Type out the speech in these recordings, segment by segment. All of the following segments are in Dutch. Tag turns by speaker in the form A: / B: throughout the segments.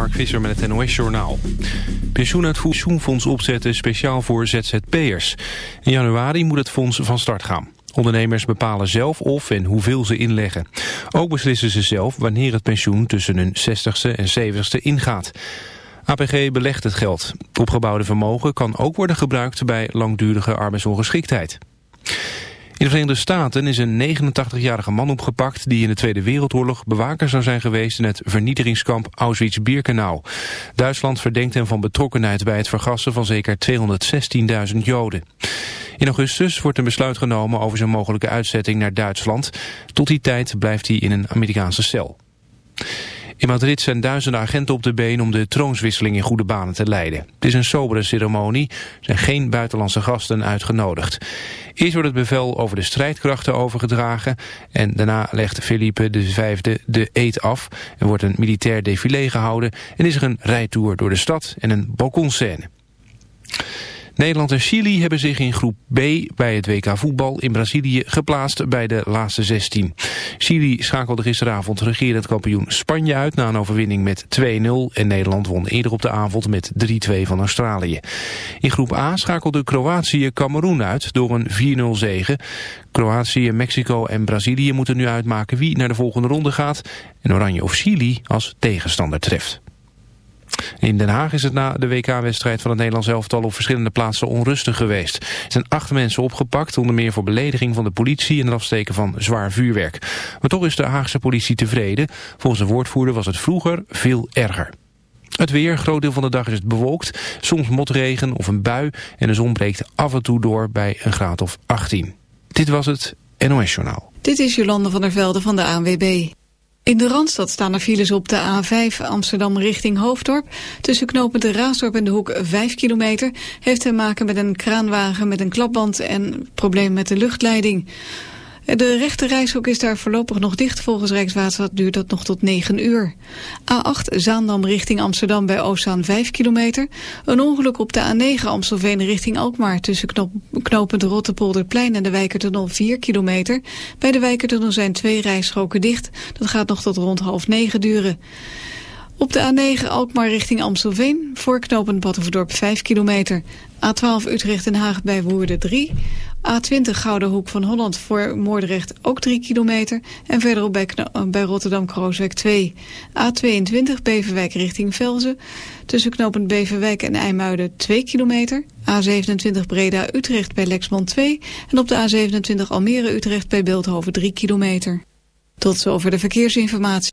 A: Mark Visser met het NOS-journaal. Pensioenfonds opzetten speciaal voor ZZP'ers. In januari moet het fonds van start gaan. Ondernemers bepalen zelf of en hoeveel ze inleggen. Ook beslissen ze zelf wanneer het pensioen tussen hun 60ste en 70ste ingaat. APG belegt het geld. Opgebouwde vermogen kan ook worden gebruikt bij langdurige arbeidsongeschiktheid. In de Verenigde Staten is een 89-jarige man opgepakt... die in de Tweede Wereldoorlog bewaker zou zijn geweest... in het vernietigingskamp Auschwitz-Birkenau. Duitsland verdenkt hem van betrokkenheid bij het vergassen... van zeker 216.000 Joden. In augustus wordt een besluit genomen over zijn mogelijke uitzetting naar Duitsland. Tot die tijd blijft hij in een Amerikaanse cel. In Madrid zijn duizenden agenten op de been om de troonswisseling in goede banen te leiden. Het is een sobere ceremonie, er zijn geen buitenlandse gasten uitgenodigd. Eerst wordt het bevel over de strijdkrachten overgedragen en daarna legt Felipe V de eet af. Er wordt een militair défilé gehouden en is er een rijtour door de stad en een balkonscène. Nederland en Chili hebben zich in groep B bij het WK voetbal in Brazilië geplaatst bij de laatste 16. Chili schakelde gisteravond regerend kampioen Spanje uit na een overwinning met 2-0 en Nederland won eerder op de avond met 3-2 van Australië. In groep A schakelde Kroatië Cameroen uit door een 4-0 zege. Kroatië, Mexico en Brazilië moeten nu uitmaken wie naar de volgende ronde gaat en Oranje of Chili als tegenstander treft. In Den Haag is het na de WK-wedstrijd van het Nederlands elftal op verschillende plaatsen onrustig geweest. Er zijn acht mensen opgepakt, onder meer voor belediging van de politie en het afsteken van zwaar vuurwerk. Maar toch is de Haagse politie tevreden. Volgens de woordvoerder was het vroeger veel erger. Het weer, groot deel van de dag is het bewolkt, soms motregen of een bui en de zon breekt af en toe door bij een graad of 18. Dit was het NOS Journaal.
B: Dit is Jolande van der Velde van de ANWB. In de Randstad staan er files op de A5 Amsterdam richting Hoofddorp. Tussen knopen de Raasdorp en de Hoek 5 kilometer. Heeft te maken met een kraanwagen met een klapband en probleem met de luchtleiding. De rechte reishok is daar voorlopig nog dicht. Volgens Rijkswaterstaat duurt dat nog tot 9 uur. A8 Zaandam richting Amsterdam bij Oostzaan 5 kilometer. Een ongeluk op de A9 Amstelveen richting Alkmaar... tussen knop, knopend Rottepolderplein en de Wijkertunnel 4 kilometer. Bij de Wijkertunnel zijn twee rijstroken dicht. Dat gaat nog tot rond half negen duren. Op de A9 Alkmaar richting Amstelveen, voor knooppunt Battenverdorp 5 kilometer. A12 Utrecht Den Haag bij Woerden 3. A20 Gouden Hoek van Holland voor Moordrecht ook 3 kilometer. En verderop bij, bij Rotterdam-Krooswijk 2. A22 Beverwijk richting Velzen. Tussen knooppunt Beverwijk en IJmuiden 2 kilometer. A27 Breda-Utrecht bij Lexmond 2. En op de A27 Almere-Utrecht bij Beeldhoven 3 kilometer. Tot zover de verkeersinformatie.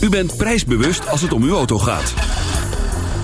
C: U bent prijsbewust als het om uw auto gaat.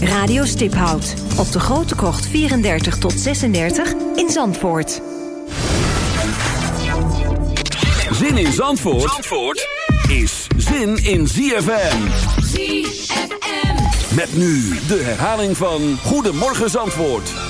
D: Radio Stiphout op de Grote Krocht 34 tot 36 in Zandvoort.
C: Zin in Zandvoort, Zandvoort is zin in ZFM.
E: ZFM.
C: Met nu de herhaling van Goedemorgen Zandvoort.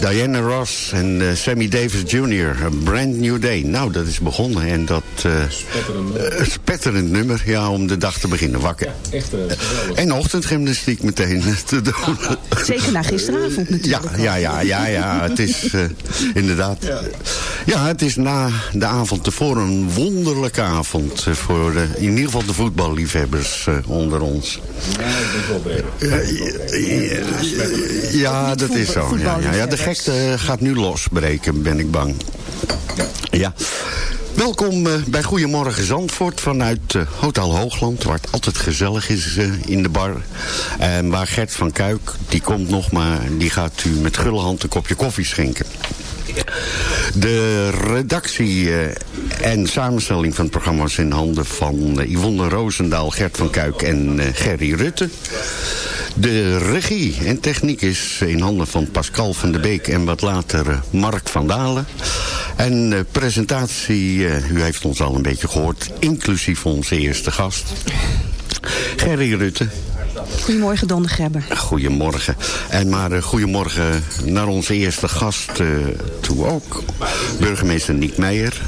F: Diana Ross en eh, Sammy Davis Jr. A Brand New Day. Nou, dat is begonnen en dat... eh eh, spetterend nummer, ja, om de dag te beginnen wakker.
G: Echt uh,
F: En ochtendgymnastiek meteen te doen.
H: Zeker na gisteravond
F: Ja,
H: natuurlijk.
F: ja, ja, ja, ja. Het is eh, inderdaad. Ja, het is na de avond ervoor een wonderlijke avond. eh, voor de, in ieder geval de voetballiefhebbers eh, onder ons.
G: Ja.
F: Ja, dat is zo. Ja, ja, ja, de gekte gaat nu losbreken, ben ik bang. Ja. Welkom eh, bij Goedemorgen Zandvoort vanuit eh, Hotel Hoogland, waar het altijd gezellig is eh, in de bar. En waar Gert van Kuik, die komt nog maar, die gaat u met gulle hand een kopje koffie schenken. De redactie eh, en samenstelling van het programma is in handen van eh, Yvonne Roosendaal, Gert van Kuik en eh, Gerry Rutte. De regie en techniek is in handen van Pascal van de Beek en wat later Mark van Dalen. En eh, presentatie, u heeft ons al een beetje gehoord, inclusief onze eerste gast. Gerry Rutte,
H: Goedemorgen, Don de Grebber.
F: Goedemorgen. En maar uh, goedemorgen naar onze eerste gast uh, toe ook. Burgemeester Niek Meijer.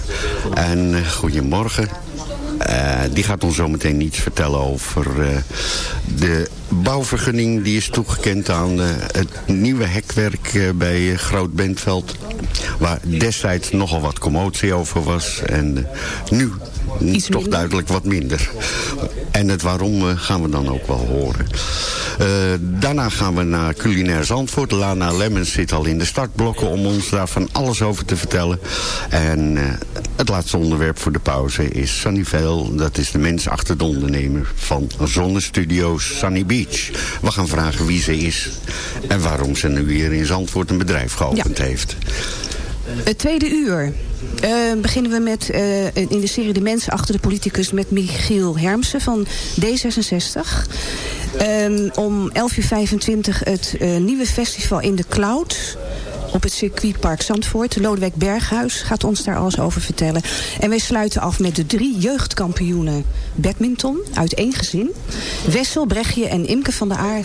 F: En uh, goedemorgen. die gaat ons zo meteen iets vertellen over de bouwvergunning die is toegekend aan het nieuwe hekwerk bij Groot Bentveld. Waar destijds nogal wat commotie over was. En nu Iets toch minder. duidelijk wat minder. En het waarom uh, gaan we dan ook wel horen. Uh, daarna gaan we naar Culinair Zandvoort. Lana Lemmens zit al in de startblokken om ons daar van alles over te vertellen. En uh, het laatste onderwerp voor de pauze is Sunny Vale. Dat is de mens achter de ondernemer van Zonnestudio's Sunny Beach. We gaan vragen wie ze is en waarom ze nu hier in Zandvoort een bedrijf geopend ja. heeft.
H: Het tweede uur. Uh, beginnen we met uh, in de serie De Mensen achter de politicus met Michiel Hermsen van D66. Um, om 11.25 uur het nieuwe festival in de Cloud. Op het circuitpark Zandvoort. Lodewijk Berghuis gaat ons daar alles over vertellen. En wij sluiten af met de drie jeugdkampioenen badminton uit één gezin. Wessel, Brechtje en Imke van der Aar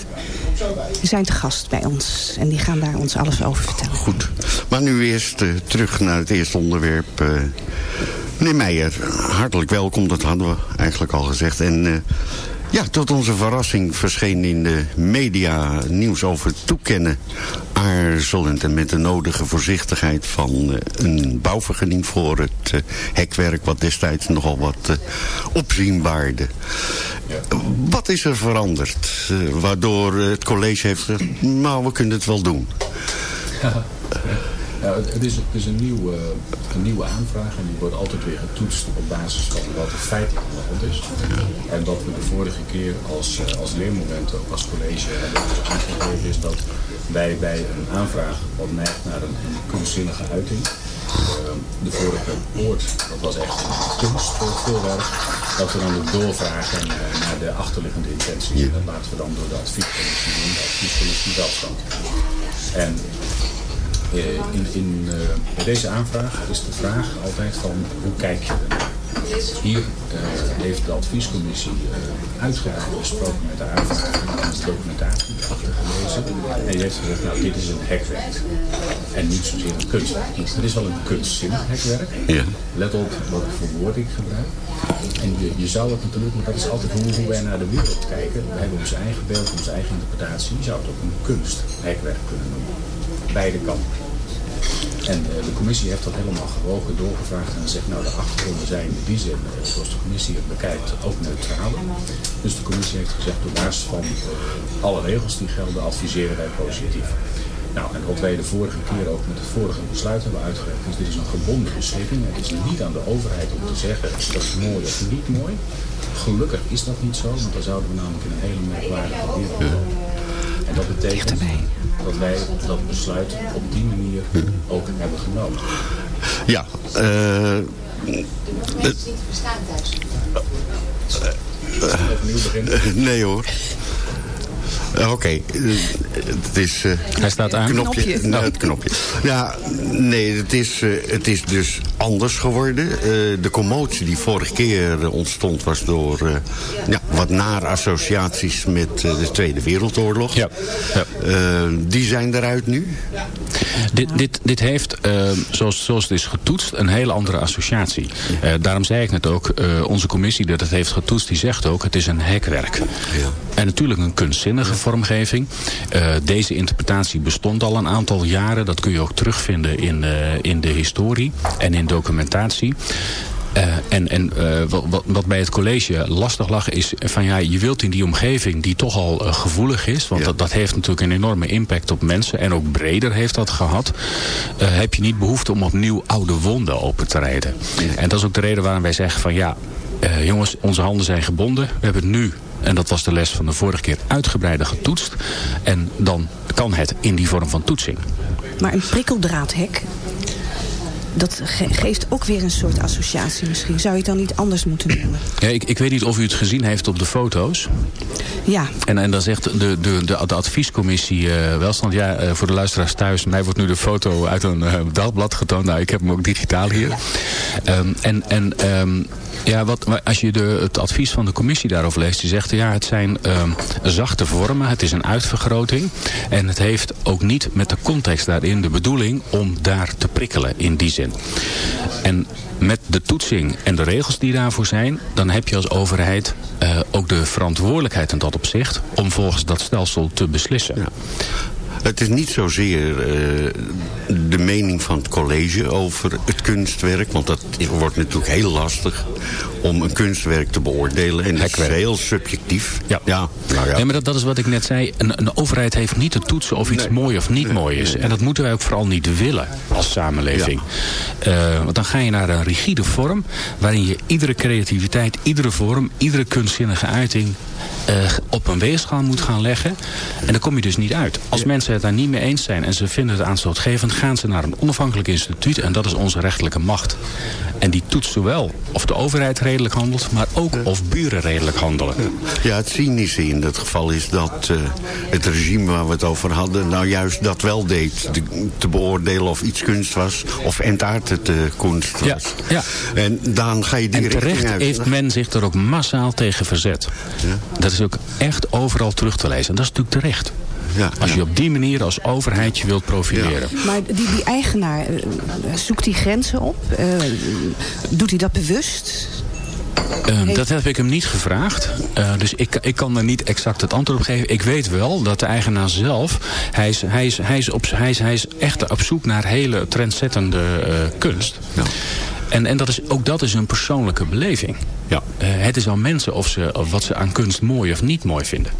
H: zijn te gast bij ons. En die gaan daar ons alles over vertellen.
F: Goed. Maar nu eerst eh, terug naar het eerste onderwerp. eh meneer Meijer, hartelijk welkom. Dat hadden we eigenlijk al gezegd. En eh, ja, tot onze verrassing verscheen in de media nieuws over toekennen aarzelend en met de nodige voorzichtigheid van eh, een bouwvergunning voor het eh, hekwerk wat destijds nogal wat eh, opzien baarde. Wat is er veranderd? waardoor het college heeft gezegd, nou we kunnen het wel doen.
G: Ja, het, het is, het is een, nieuwe, een nieuwe aanvraag en die wordt altijd weer getoetst op basis van wat er feitelijk aan de hand is. En wat we de vorige keer als, eh, als leermoment ook als college hebben aangegeven is dat wij bij een aanvraag wat neigt naar een, een kunstzinnige uiting. Ehm, de vorige poort, dat was echt kunstvoorwerk. Dat we dan ook doorvragen eh, naar de achterliggende intenties. En dat laten we dan door de adviescommissie doen. De adviescommissie welstand. En eh, in, in, eh, bij deze aanvraag is de vraag altijd van hoe kijk je ernaar? Hier eh, heeft de adviescommissie uitgebreid gesproken met de aanvrager en de documentatie achtergelezen. En die heeft gezegd, nou dit is een hekwerk. En niet zozeer een kunstwerk. Het is wel een kunstzinnig hekwerk.
F: Ja.
G: Let op wat voor woord ik gebruik. En je, je zou het natuurlijk, maar dat is altijd hoe, hoe wij naar de wereld kijken. We hebben ons eigen beeld, onze eigen interpretatie. Je zou het ook een kunsthekwerk kunnen noemen. Beide kanten. En eh, de commissie heeft dat helemaal gewogen doorgevraagd en zegt nou de achtergronden zijn in die zin, eh, zoals de commissie het bekijkt, ook neutraal. Dus de commissie heeft gezegd op basis van eh, alle regels die gelden adviseren wij positief. Nou, en wat wij de vorige keer ook met het vorige besluit hebben uitgelegd, is dit is een gebonden beschikking. Het is niet aan de overheid om te zeggen dat is mooi of niet mooi. Gelukkig is dat niet zo, want dan zouden we namelijk in een hele merkwaardige wereld. En dat betekent dat wij dat besluit op die manier ook hebben genomen.
F: Ja, eh...
G: Opnieuw beginnen.
F: nee hoor. Eh, Oké, eh, het is... eh,
I: Hij staat aan.
F: Knopje.
H: Knopje.
F: Nou, het knopje. Ja, nee, het is, eh, het is dus anders geworden. Eh, de commotie die vorige keer ontstond was door eh, ja, wat nare associaties met de Tweede Wereldoorlog.
I: Ja. ja.
F: Die zijn eruit nu.
I: Dit, dit, dit heeft, zoals, zoals het is getoetst, een hele andere associatie. Eh, daarom zei ik net ook, eh, onze commissie dat het heeft getoetst, die zegt ook, het is een hekwerk. En natuurlijk een kunstzinnige vormgeving. Eh, deze interpretatie bestond al een aantal jaren. Dat kun je ook terugvinden in, eh, in de historie en in documentatie. Eh, en en wat, wat- bij het college lastig lag is van ja, je wilt in die omgeving die toch al gevoelig is, want
F: Ja.
I: dat, dat heeft natuurlijk een enorme impact op mensen en ook breder heeft dat gehad, eh, heb je niet behoefte om opnieuw oude wonden open te rijden. En dat is ook de reden waarom wij zeggen van ja, jongens, onze handen zijn gebonden, we hebben het nu en dat was de les van de vorige keer uitgebreider getoetst. En dan kan het in die vorm van toetsing.
H: Maar een prikkeldraadhek, dat ge- geeft ook weer een soort associatie misschien. Zou je het dan niet anders moeten noemen?
I: Ja, ik, ik weet niet of u het gezien heeft op de foto's.
H: Ja,
I: En, en dan zegt de, de, de, de adviescommissie eh, welstand, ja, eh, voor de luisteraars thuis, mij wordt nu de foto uit een eh, dagblad getoond. Nou, ik heb hem ook digitaal hier. Ehm, en en ehm, ja, wat, als je de, het advies van de commissie daarover leest, die zegt, ja, het zijn ehm, zachte vormen, het is een uitvergroting. En het heeft ook niet met de context daarin de bedoeling om daar te prikkelen in die zin. En met de toetsing en de regels die daarvoor zijn, dan heb je als overheid eh, ook de verantwoordelijkheid in dat opzicht om volgens dat stelsel te beslissen.
F: Het is niet zozeer eh, de mening van het college over het kunstwerk. Want dat wordt natuurlijk heel lastig om een kunstwerk te beoordelen. En dat is heel subjectief.
I: Ja.
F: ja, nou ja.
I: Nee, maar dat, dat is wat ik net zei. Een, een overheid heeft niet te toetsen of iets
F: Nee.
I: mooi of niet
F: Nee,
I: mooi is. En dat moeten wij ook vooral niet willen als samenleving. Eh, want dan ga je naar een rigide vorm... waarin je iedere creativiteit, iedere vorm, iedere kunstzinnige uiting... eh, op een weegschaal moet gaan leggen. En dan kom je dus niet uit. Als mensen het daar niet mee eens zijn en ze vinden het aanstootgevend... gaan ze naar een onafhankelijk instituut en dat is onze rechterlijke macht. En die toetst zowel of de overheid redelijk handelt... maar ook of buren redelijk handelen.
F: Ja, het cynische in dat geval is dat eh, het regime waar we het over hadden... nou juist dat wel deed. de- te beoordelen of iets kunst was of entaard de kunst was.
I: Ja, ja.
F: En dan ga je die
I: En terecht heeft men zich er ook massaal tegen verzet. Dat is ook echt overal terug te lezen. En dat is natuurlijk terecht.
F: Ja,
I: Als
F: ja.
I: je op die manier als overheid je wilt profileren.
H: Maar die, die eigenaar, eh, zoekt die grenzen op? Eh, doet hij dat bewust?
I: Ehm, dat heb ik hem niet gevraagd. Eh, dus ik, ik kan er niet exact het antwoord op geven. Ik weet wel dat de eigenaar zelf... Hij is, hij is, hij is, op, hij is, hij is echt op zoek naar hele trendzettende eh, kunst. En, en dat is, ook dat is een persoonlijke beleving.
F: Ja.
I: Eh, het is aan mensen of ze, of wat ze aan kunst mooi of niet mooi vinden.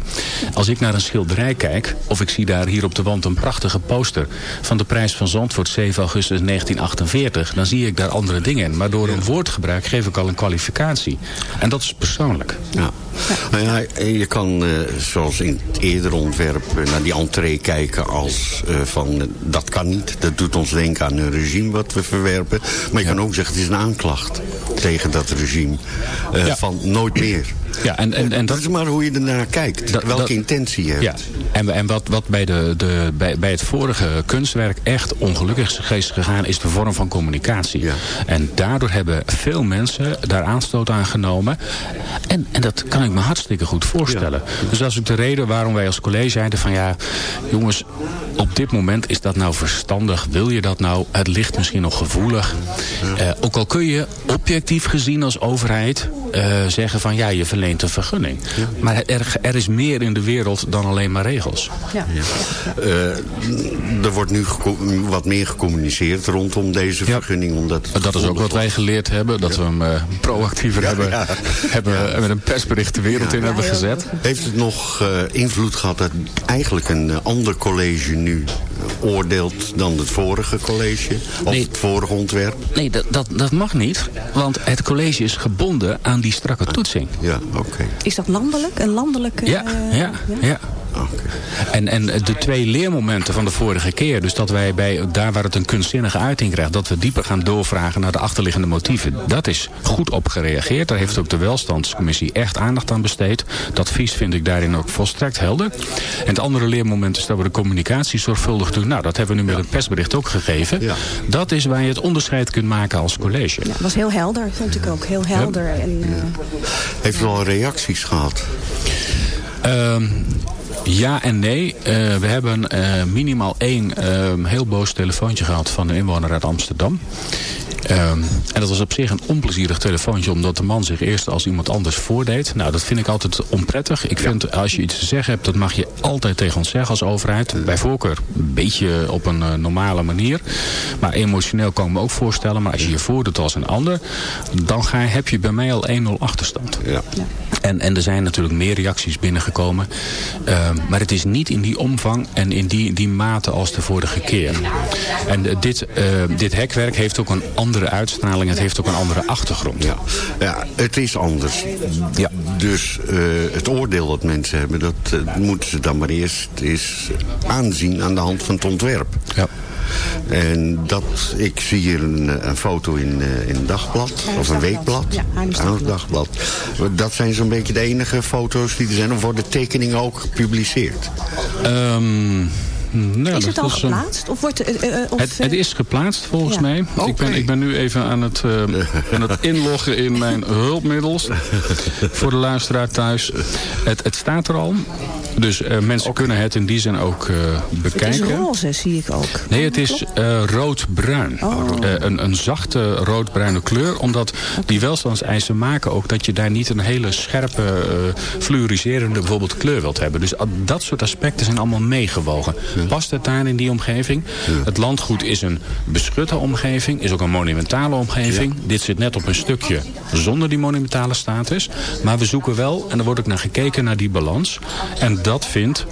I: Als ik naar een schilderij kijk... of ik zie daar hier op de wand een prachtige poster... van de prijs van Zandvoort 7 augustus 1948... dan zie ik daar andere dingen in. Maar door een woordgebruik geef ik al een kwalificatie. En dat is persoonlijk.
F: Ja. Nou ja, je kan, eh, zoals in het eerdere ontwerp, eh, naar die entree kijken als eh, van eh, dat kan niet. Dat doet ons denken aan een regime wat we verwerpen. Maar je kan ook zeggen het is een aanklacht tegen dat regime. eh,
I: Ja.
F: Van nooit meer.
I: Ja, en, en, en
F: Dat is maar hoe je ernaar kijkt.
I: Dat-
F: welke
I: dat-
F: intentie je hebt.
I: Ja, en, en wat, wat bij, de, de, bij, bij het vorige kunstwerk echt ongelukkig is gegaan... is de vorm van communicatie.
F: Ja.
I: En daardoor hebben veel mensen daar aanstoot aan genomen. En, en dat kan ik me hartstikke goed voorstellen. Dus dat is ook de reden waarom wij als college zeiden van... ja, jongens, op dit moment is dat nou verstandig? Wil je dat nou? Het ligt misschien nog gevoelig. Eh, ook al kun je objectief gezien als overheid eh, zeggen van... ja, je verleent een vergunning. Maar er, er is meer in de wereld dan alleen maar regels.
H: Ja.
F: Eh, er wordt nu wat meer gecommuniceerd rondom deze vergunning. Omdat
I: Dat is ook wat wij geleerd hebben. Dat we hem eh, proactiever hebben,
F: ja.
I: hebben met een persbericht de wereld in hebben gezet.
F: Heeft het nog eh, invloed gehad dat eigenlijk een ander college nu oordeelt dan het vorige college? Of
I: Nee.
F: het vorige ontwerp?
I: Nee, dat, dat, dat mag niet. Want het college is gebonden aan die strakke toetsing.
F: Ja, oké.
H: Is dat landelijk? Een landelijke...
I: Ja,
H: eh,
I: ja, ja. En, en de twee leermomenten van de vorige keer... dus dat wij bij daar waar het een kunstzinnige uiting krijgt... dat we dieper gaan doorvragen naar de achterliggende motieven... dat is goed op gereageerd. Daar heeft ook de welstandscommissie echt aandacht aan besteed. Dat advies vind ik daarin ook volstrekt helder. En het andere leermoment is dat we de communicatie zorgvuldig doen. Nou, dat hebben we nu met een persbericht ook gegeven.
F: Ja.
I: Dat is waar je het onderscheid kunt maken als college.
H: Ja, was heel helder, vond ik ook. Heel helder. En, eh,
F: Heeft u al reacties gehad?
I: Ehm, ja en nee. Eh, we hebben eh, minimaal één ehm, heel boos telefoontje gehad van een inwoner uit Amsterdam. Ehm, en dat was op zich een onplezierig telefoontje, omdat de man zich eerst als iemand anders voordeed. Nou, dat vind ik altijd onprettig. Ik vind, als je iets te zeggen hebt, dat mag je altijd tegen ons zeggen als overheid. Bij voorkeur een beetje op een eh, normale manier. Maar emotioneel kan ik me ook voorstellen. Maar als je je voordoet als een ander, dan ga, heb je bij mij al 1-0 achterstand.
F: Ja.
I: En, en er zijn natuurlijk meer reacties binnengekomen. Ehm, maar het is niet in die omvang en in die, die mate als de vorige keer. En eh, dit, eh, dit hekwerk heeft ook een andere uitstraling. Het heeft ook een andere achtergrond.
F: Ja. ja, het is anders.
I: Ja.
F: Dus eh, het oordeel dat mensen hebben, dat eh, moeten ze dan maar eerst eens aanzien aan de hand van het ontwerp.
I: Ja.
F: En dat, ik zie hier een, eh, een foto in, eh, in een dagblad, of een weekblad.
H: Ja, Haarlems
F: dagblad. Dat zijn zo'n beetje de enige foto's die er zijn. Of worden tekeningen ook gepubliceerd?
I: Ehm, nou,
H: is het al
I: is een-
H: geplaatst? Of wordt, eh, eh, of,
I: Het, het is geplaatst volgens
H: Ja.
I: mij. Ik, ben, ik ben nu even aan het, eh, aan het inloggen in mijn hulpmiddels. voor de luisteraar thuis. Het, het staat er al. Dus eh, mensen kunnen het in die zin ook eh,
H: het is
I: bekijken.
H: roze, zie ik ook.
I: Nee, het is eh, rood-bruin.
H: Oh.
I: Eh, een, een zachte rood-bruine kleur. Omdat die welstandseisen maken ook dat je daar niet een hele scherpe, eh fluoriserende bijvoorbeeld kleur wilt hebben. Dus al dat soort aspecten zijn allemaal meegewogen. Past het daar in die omgeving? Het landgoed is een beschutte omgeving. Is ook een monumentale omgeving. Dit zit net op een stukje zonder die monumentale status. Maar we zoeken wel, en er wordt ook naar gekeken, naar die balans. En dat vindt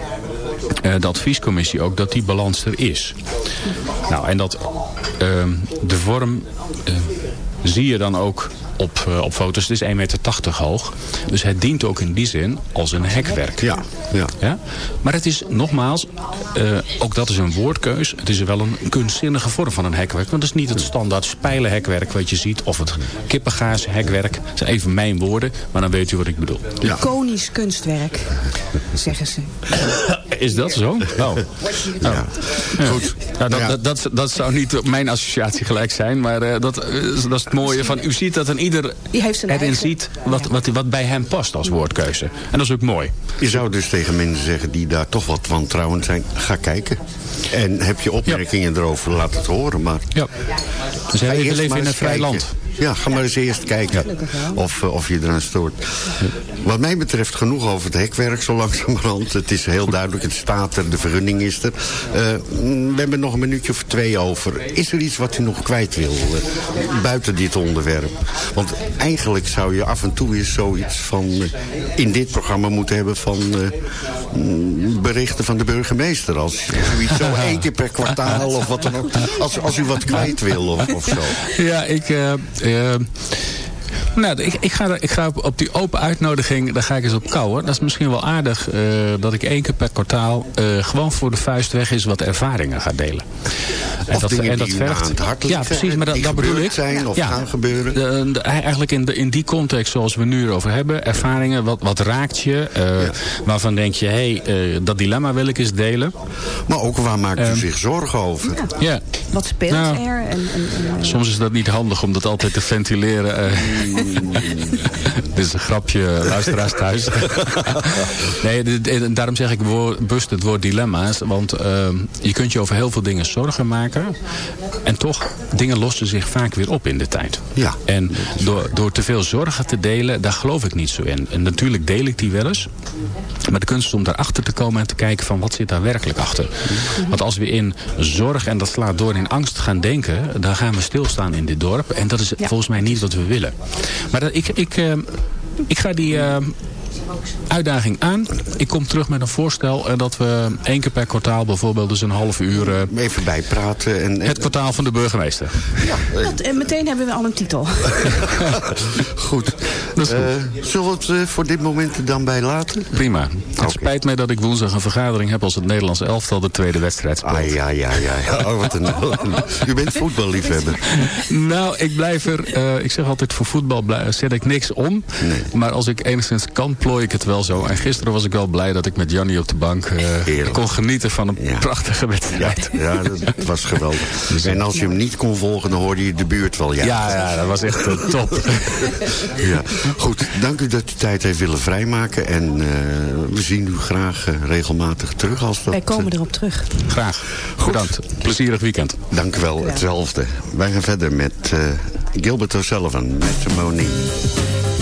I: eh, de adviescommissie ook dat die balans er is. Nou, en dat ehm, de vorm eh, zie je dan ook op, eh, op foto's. Het is 1,80 meter hoog. Dus het dient ook in die zin als een hekwerk.
F: Ja, ja.
I: Ja? Maar het is nogmaals, eh, ook dat is een woordkeus. Het is wel een kunstzinnige vorm van een hekwerk. Want het is niet het standaard spijlenhekwerk wat je ziet. Of het kippengaashekwerk. Dat zijn even mijn woorden. Maar dan weet u wat ik bedoel.
H: Iconisch kunstwerk, zeggen ze.
I: Is dat zo? Oh.
F: Ja. Goed.
I: Nou, dat,
F: Ja.
I: dat, dat, dat zou niet mijn associatie gelijk zijn. Maar eh, dat, dat is het mooie van... U ziet dat een ieder
H: Die heeft zijn
I: erin ziet wat, wat, wat bij hem past als woordkeuze. En dat is ook mooi.
F: Je zou dus tegen mensen zeggen die daar toch wat wantrouwend zijn, ga kijken. En heb je opmerkingen erover, laat het horen. Maar
I: Ja. Dus we leven in een vrij
F: kijken.
I: land.
F: Ja, ga maar eens eerst kijken of, eh, of je eraan stoort. Wat mij betreft genoeg over het hekwerk zo langzamerhand. Het is heel duidelijk, het staat er, de vergunning is er. Eh, we hebben nog een minuutje of twee over. Is er iets wat u nog kwijt wil, eh, buiten dit onderwerp? Want eigenlijk zou je af en toe eens zoiets van... in dit programma moeten hebben van mm, berichten van de burgemeester. Als zoiets zo één keer per kwartaal of wat dan ook. Als, als u wat kwijt wil of, of zo.
I: Ja, ik... Yeah. Nou, ik, ik, ga, er- ik ga op, op die open uitnodiging, daar ga ik eens op kouwen. Dat is misschien wel aardig eh, dat ik één keer per kwartaal eh, gewoon voor de vuist weg is wat ervaringen ga delen. En
F: Of dingen die u aan het hart
I: Ja, precies, maar dat, dat bedoel ik.
F: zijn of
I: ja,
F: gaan gebeuren.
I: de- de- eigenlijk in, de, in die context zoals we nu erover hebben, ervaringen, wat, wat raakt je? eh, Waarvan denk je, hé, hey, eh, dat dilemma wil ik eens delen.
F: Maar ook waar maakt u
I: Ehm,
F: zich zorgen over?
I: Ja.
H: Wat speelt
I: Nou,
H: er? En, en, en,
I: Soms is dat niet handig om dat altijd te ventileren. Dit is een grapje, luisteraars thuis. nee, daarom zeg ik bewust het woord dilemma's. Want ehm, je kunt je over heel veel dingen zorgen maken. En toch, dingen lossen zich vaak weer op in de tijd.
F: Ja.
I: En door, door te veel zorgen te delen, daar geloof ik niet zo in. En natuurlijk deel ik die wel eens. Maar de kunst is om daarachter te komen en te kijken van wat zit daar werkelijk achter. Want als we in zorg en dat slaat door in angst gaan denken, dan gaan we stilstaan in dit dorp. En dat is volgens mij niet wat we willen. Maar dat, ik, ik, eh, ik ga die eh, uitdaging aan. Ik kom terug met een voorstel en dat we één keer per kwartaal bijvoorbeeld dus een half uur... eh,
F: Even bijpraten. En, en,
I: het kwartaal van de burgemeester.
H: dat, en meteen hebben we al een titel.
F: goed.
I: Dat is goed.
F: Eh, zullen we het eh, voor dit moment er dan bij laten?
I: Prima. Het spijt mij dat ik woensdag een vergadering heb als het Nederlands elftal de tweede wedstrijd speelt.
F: Ah, ja, ja, ja. ja. Oh, wat een, u bent voetballiefhebber.
I: Nou, ik blijf er, eh, ik zeg altijd voor voetbal zet ik niks om. Maar als ik enigszins kan, plooi ik het wel zo. En gisteren was ik wel blij dat ik met Jannie op de bank eh, kon genieten van een prachtige wedstrijd.
F: Ja, dat was geweldig. En als je hem niet kon volgen, dan hoorde je de buurt wel. Ja,
I: Ja, ja, dat was echt eh, top.
F: Ja. Goed, dank u dat u tijd heeft willen vrijmaken. En eh, we zien u graag eh, regelmatig terug als dat...
H: Wij komen erop terug.
I: Graag. Bedankt. Plezierig weekend.
F: Dank u wel, hetzelfde. Wij gaan verder met eh, Gilbert O'Sullivan, Matrimony.
J: I've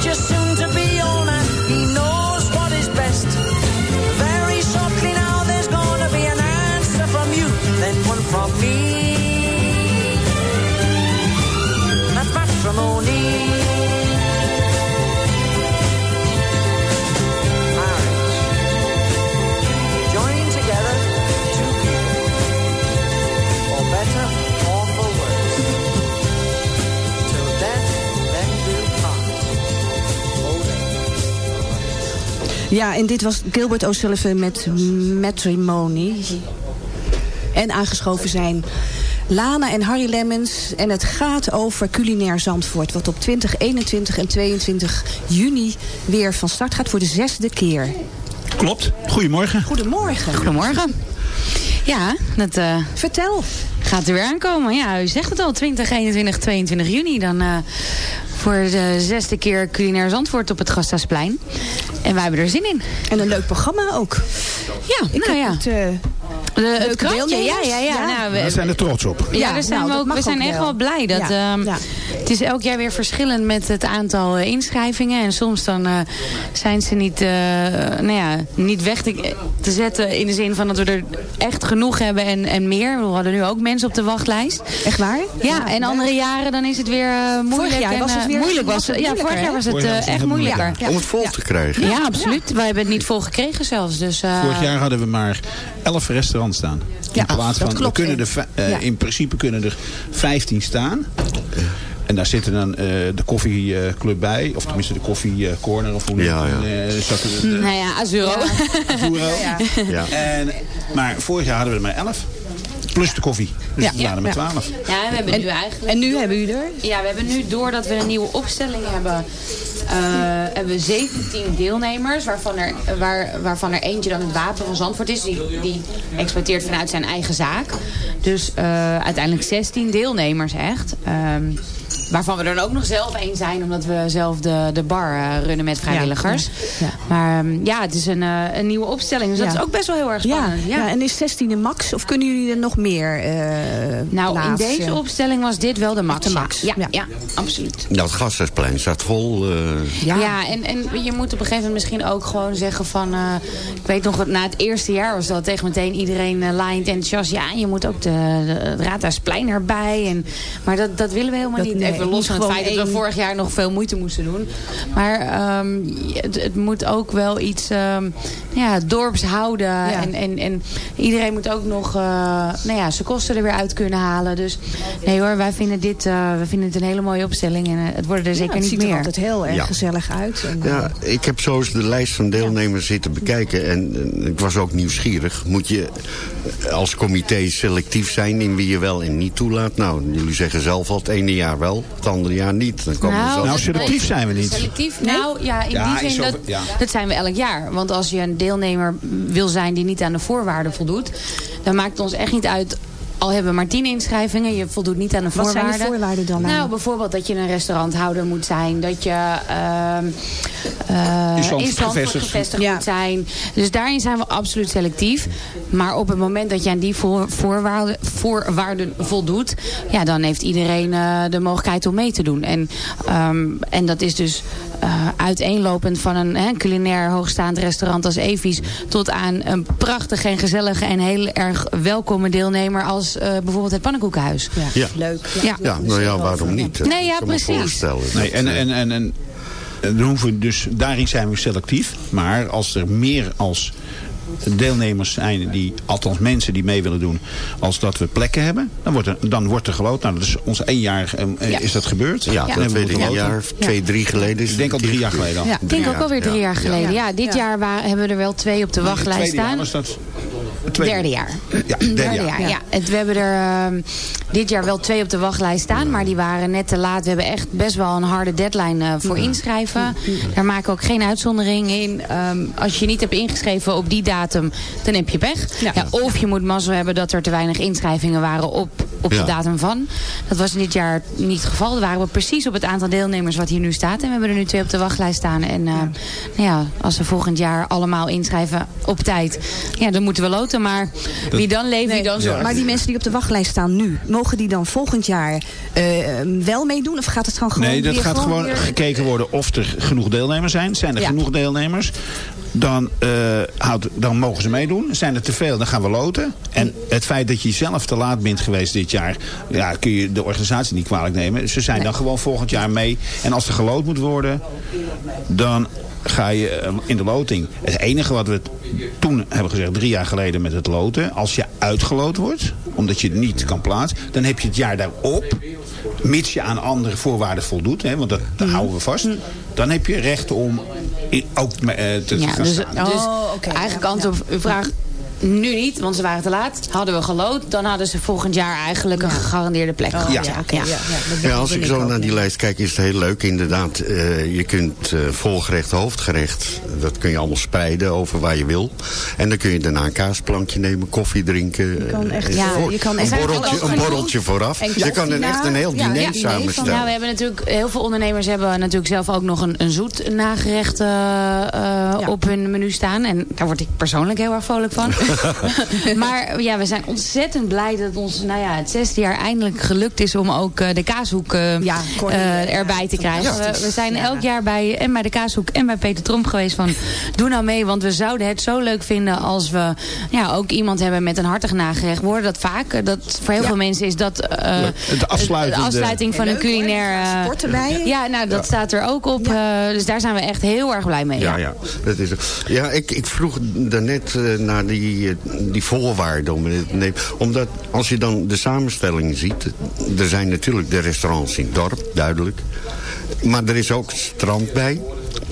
J: just so
H: Ja, en dit was Gilbert O'Sullivan met Matrimony. En aangeschoven zijn Lana en Harry Lemmens. En het gaat over culinair Zandvoort. Wat op 20, 21 en 22 juni weer van start gaat voor de zesde keer.
K: Klopt. Goedemorgen.
H: Goedemorgen.
L: Goedemorgen. Ja, dat eh,
H: Vertel.
L: gaat er weer aankomen. Ja, u zegt het al, 20, 21, 22 juni. Dan eh, voor de zesde keer culinair Zandvoort op het Gasthuisplein. En wij hebben er zin in.
H: En een leuk programma ook.
L: Ja,
H: Ik
L: nou
H: heb
L: ja.
H: het, eh,
L: De, het krantje, ja, ja, ja.
H: Ja.
L: Nou, we,
K: We zijn er trots op.
L: Ja,
H: Ja,
L: daar zijn
H: nou,
L: we,
H: dat
L: ook, we zijn
H: ook
L: echt
H: wel.
L: wel blij. Dat,
H: Ja,
L: ehm,
H: ja.
L: Het is elk jaar weer verschillend met het aantal eh, inschrijvingen. En soms dan eh, zijn ze niet, eh, nou ja, niet weg te, te zetten in de zin van dat we er echt genoeg hebben en, en meer. We hadden nu ook mensen op de wachtlijst.
H: Echt waar?
L: Ja, en andere jaren dan is het weer moeilijk.
H: jaar
L: en,
H: was het weer-
L: moeilijk.
H: was het
L: ja, vorig jaar was het
K: Vorig jaar
L: eh, echt moeilijker.
K: moeilijk,
F: Om het vol te krijgen.
L: Ja, absoluut. Wij hebben het niet vol gekregen zelfs. Dus, eh,
K: Vorig jaar hadden we maar 11 restaurants staan.
H: Ja,
K: in plaats
H: dat
K: van,
H: klopt,
K: we kunnen er,
H: Ja.
K: in principe kunnen er 15 staan. En daar zitten dan eh, de koffieclub bij. Of tenminste de koffiecorner. Of hoe
F: Ja, ja.
K: eh, zat er- de-
L: nou ja, Azuro.
K: Azuro.
F: Ja.
K: En, maar vorig jaar hadden we er maar 11. Plus de koffie. Dus
H: Ja.
K: we waren er met
H: Ja.
K: 12.
L: Ja, en we hebben nu eigenlijk...
H: En nu hebben u er?
L: Ja, we hebben nu, doordat we een nieuwe opstelling hebben, eh, hebben we 17 deelnemers. Waarvan er, waar, waarvan er eentje dan het wapen van Zandvoort is. Die, die exploiteert vanuit zijn eigen zaak. Dus eh, uiteindelijk 16 deelnemers echt. Ehm, waarvan we er dan ook nog zelf één zijn. Omdat we zelf de, de bar eh, runnen met vrijwilligers.
H: Ja, ja.
L: Maar ehm, ja, het is een, eh, een nieuwe opstelling. Dus dat is ook best wel heel erg
H: Ja,
L: spannend.
H: ja. en is 16 de max? Of kunnen jullie er nog meer eh
L: Nou, in deze opstelling was dit wel de max.
H: De max,
L: Ja, ja, absoluut.
F: Nou, het Gasthuisplein staat vol. eh,
L: Ja, en, en je moet op een gegeven moment misschien ook gewoon zeggen van... eh, ik weet nog, na het eerste jaar was dat tegen meteen iedereen uh, laaiend enthousiast. Ja, je moet ook de, de, het Raadhuisplein erbij. En, maar dat, dat willen we helemaal
H: Dat-
L: niet.
H: nee,
L: Even
H: het
L: los van het feit dat we vorig jaar nog veel moeite moesten doen. Maar ehm, het, het moet ook wel iets ehm, ja, dorps houden. En, en, en iedereen moet ook nog eh, nou ja, zijn kosten er weer uit kunnen halen. Dus nee hoor, wij vinden dit uh, we vinden het een hele mooie opstelling. En uh, het worden er zeker
H: ja, het
L: niet
H: ziet
L: meer.
H: er altijd heel erg
F: Ja.
H: gezellig uit. En,
F: Ja, ik heb zo eens de lijst van deelnemers zitten bekijken. En eh, ik was ook nieuwsgierig. Moet je eh, als comité selectief zijn in wie je wel en niet toelaat? Nou, jullie zeggen zelf al het ene jaar wel, het andere jaar niet. Dan komen zo.
K: Nou, selectief zijn we niet.
L: Selectief? Nou, ja, in
K: Ja,
L: die
K: in
L: zin, dat,
K: ja.
L: dat zijn we elk jaar. Want als je een deelnemer wil zijn die niet aan de voorwaarden voldoet... dan maakt het ons echt niet uit... Al hebben we maar tien inschrijvingen, je voldoet niet aan de
H: Wat
L: voorwaarden.
H: zijn de voorwaarden dan? aan?
L: Nou, bijvoorbeeld dat je een restauranthouder moet zijn. Dat je ehm eh,
K: in Zandvoort gevestigd.
L: gevestigd
H: Ja.
L: moet zijn. Dus daarin zijn we absoluut selectief. Maar op het moment dat je aan die voor, voorwaarden, voorwaarden voldoet... Ja, dan heeft iedereen eh, de mogelijkheid om mee te doen. En, ehm, en dat is dus eh, uiteenlopend van een hè, culinair hoogstaand restaurant als Evi's... tot aan een prachtige en gezellige en heel erg welkome deelnemer... als eh, bijvoorbeeld het Pannenkoekenhuis.
F: Ja.
H: Leuk.
L: Ja.
F: Ja, nou ja, waarom niet?
L: Nee, ja, precies.
F: voorstellen.
K: Nee, en,
F: eh,
K: en, en, en, en dan hoeven we dus, daarin zijn we selectief. Maar als er meer als deelnemers zijn, die, althans mensen die mee willen doen, als dat we plekken hebben, dan wordt er, dan wordt er geloot. Nou, dat is ons één jaar eh,
F: Ja.
K: is dat gebeurd.
F: Ja, dat weet ik een jaar, twee, drie geleden. Is
K: Ik denk al drie jaar geleden al.
L: Ja, ik denk ook alweer drie jaar geleden. Ja, dit jaar waren, hebben we er wel twee op de wachtlijst
K: jaar
L: staan.
K: was dat. Tweede
L: Derde jaar.
K: Ja, derde,
L: Derde
K: jaar.
L: jaar, ja. Het, we hebben er ehm, dit jaar wel twee op de wachtlijst staan, maar die waren net te laat. We hebben echt best wel een harde deadline eh, voor inschrijven. Daar maken we ook geen uitzondering in. Ehm, als je je niet hebt ingeschreven op die datum, dan heb je pech. Ja. of je moet mazzel hebben dat er te weinig inschrijvingen waren op, op
F: Ja.
L: de datum van. Dat was dit jaar niet het geval. Dan waren we precies op het aantal deelnemers wat hier nu staat. En we hebben er nu twee op de wachtlijst staan. En eh, nou ja, als we volgend jaar allemaal inschrijven op tijd, ja, dan moeten we loten. Maar wie dan leeft, wie dan zorgt.
H: Maar die mensen die op de wachtlijst staan nu, mogen die dan volgend jaar eh, wel meedoen? Of gaat het dan gewoon
K: Nee, dat
H: weer
K: gaat gewoon
H: weer-
K: gekeken worden of er genoeg deelnemers zijn. Zijn er
H: Ja.
K: genoeg deelnemers, dan, eh, houdt, dan mogen ze meedoen. Zijn er te veel, dan gaan we loten. En het feit dat je zelf te laat bent geweest dit jaar... Ja, kun je de organisatie niet kwalijk nemen. Ze zijn dan gewoon volgend jaar mee. En als er geloot moet worden, dan ga je eh, in de loting. Het enige wat we toen hebben gezegd, drie jaar geleden met het loten... als je uitgeloot wordt, omdat je het niet kan plaatsen... dan heb je het jaar daarop mits je aan andere voorwaarden voldoet, hè, want dat, dat
L: Mhm.
K: houden we vast, dan heb je recht om ook eh, te
L: Ja,
K: gaan
L: dus,
K: staan.
L: dus eigenlijk antwoord op uw vraag nu niet, want ze waren te laat. Hadden we geloot, dan hadden ze volgend jaar eigenlijk een gegarandeerde plek gehad.
F: Ja.
L: ja.
F: Ja, als ik zo naar die lijst kijk, is het heel leuk. Inderdaad, eh, je kunt eh volgerecht, hoofdgerecht, dat kun je allemaal spreiden over waar je wil. En dan kun je daarna een kaasplankje nemen, koffie drinken. Je
H: kan echt,
F: eh,
H: ja,
F: voor-
H: je kan
F: een,
H: echt-
F: borreltje, een borreltje vooraf.
H: En
F: je kan een, echt een heel.
H: Ja,
F: diner
H: ja,
F: samenstellen.
L: Nou, we hebben natuurlijk, heel veel ondernemers hebben natuurlijk zelf ook nog een, een zoet nagerecht op hun menu staan. En daar word ik persoonlijk heel erg vrolijk van. maar ja, we zijn ontzettend blij dat ons nou ja, het zesde jaar eindelijk gelukt is om ook eh, de kaashoek eh, eh, erbij te krijgen. We, we zijn elk jaar bij, en bij de kaashoek en bij Peter Tromp geweest van doe nou mee. Want we zouden het zo leuk vinden als we ja, ook iemand hebben met een hartig nagerecht. Worden dat vaak? Dat, voor heel veel mensen is dat eh,
K: De afsluitende-
L: de afsluiting van
H: En
L: een culinair...
H: Sport erbij.
L: Ja, nou dat staat er ook op. dus daar zijn we echt heel erg blij mee.
F: Ja, ja. Dat is, ja ik, ik vroeg daarnet naar die, eh, die voorwaarden. Om, het te nemen. Omdat als je dan de samenstelling ziet... Er zijn natuurlijk de restaurants in het dorp, duidelijk. Maar er is ook strand bij.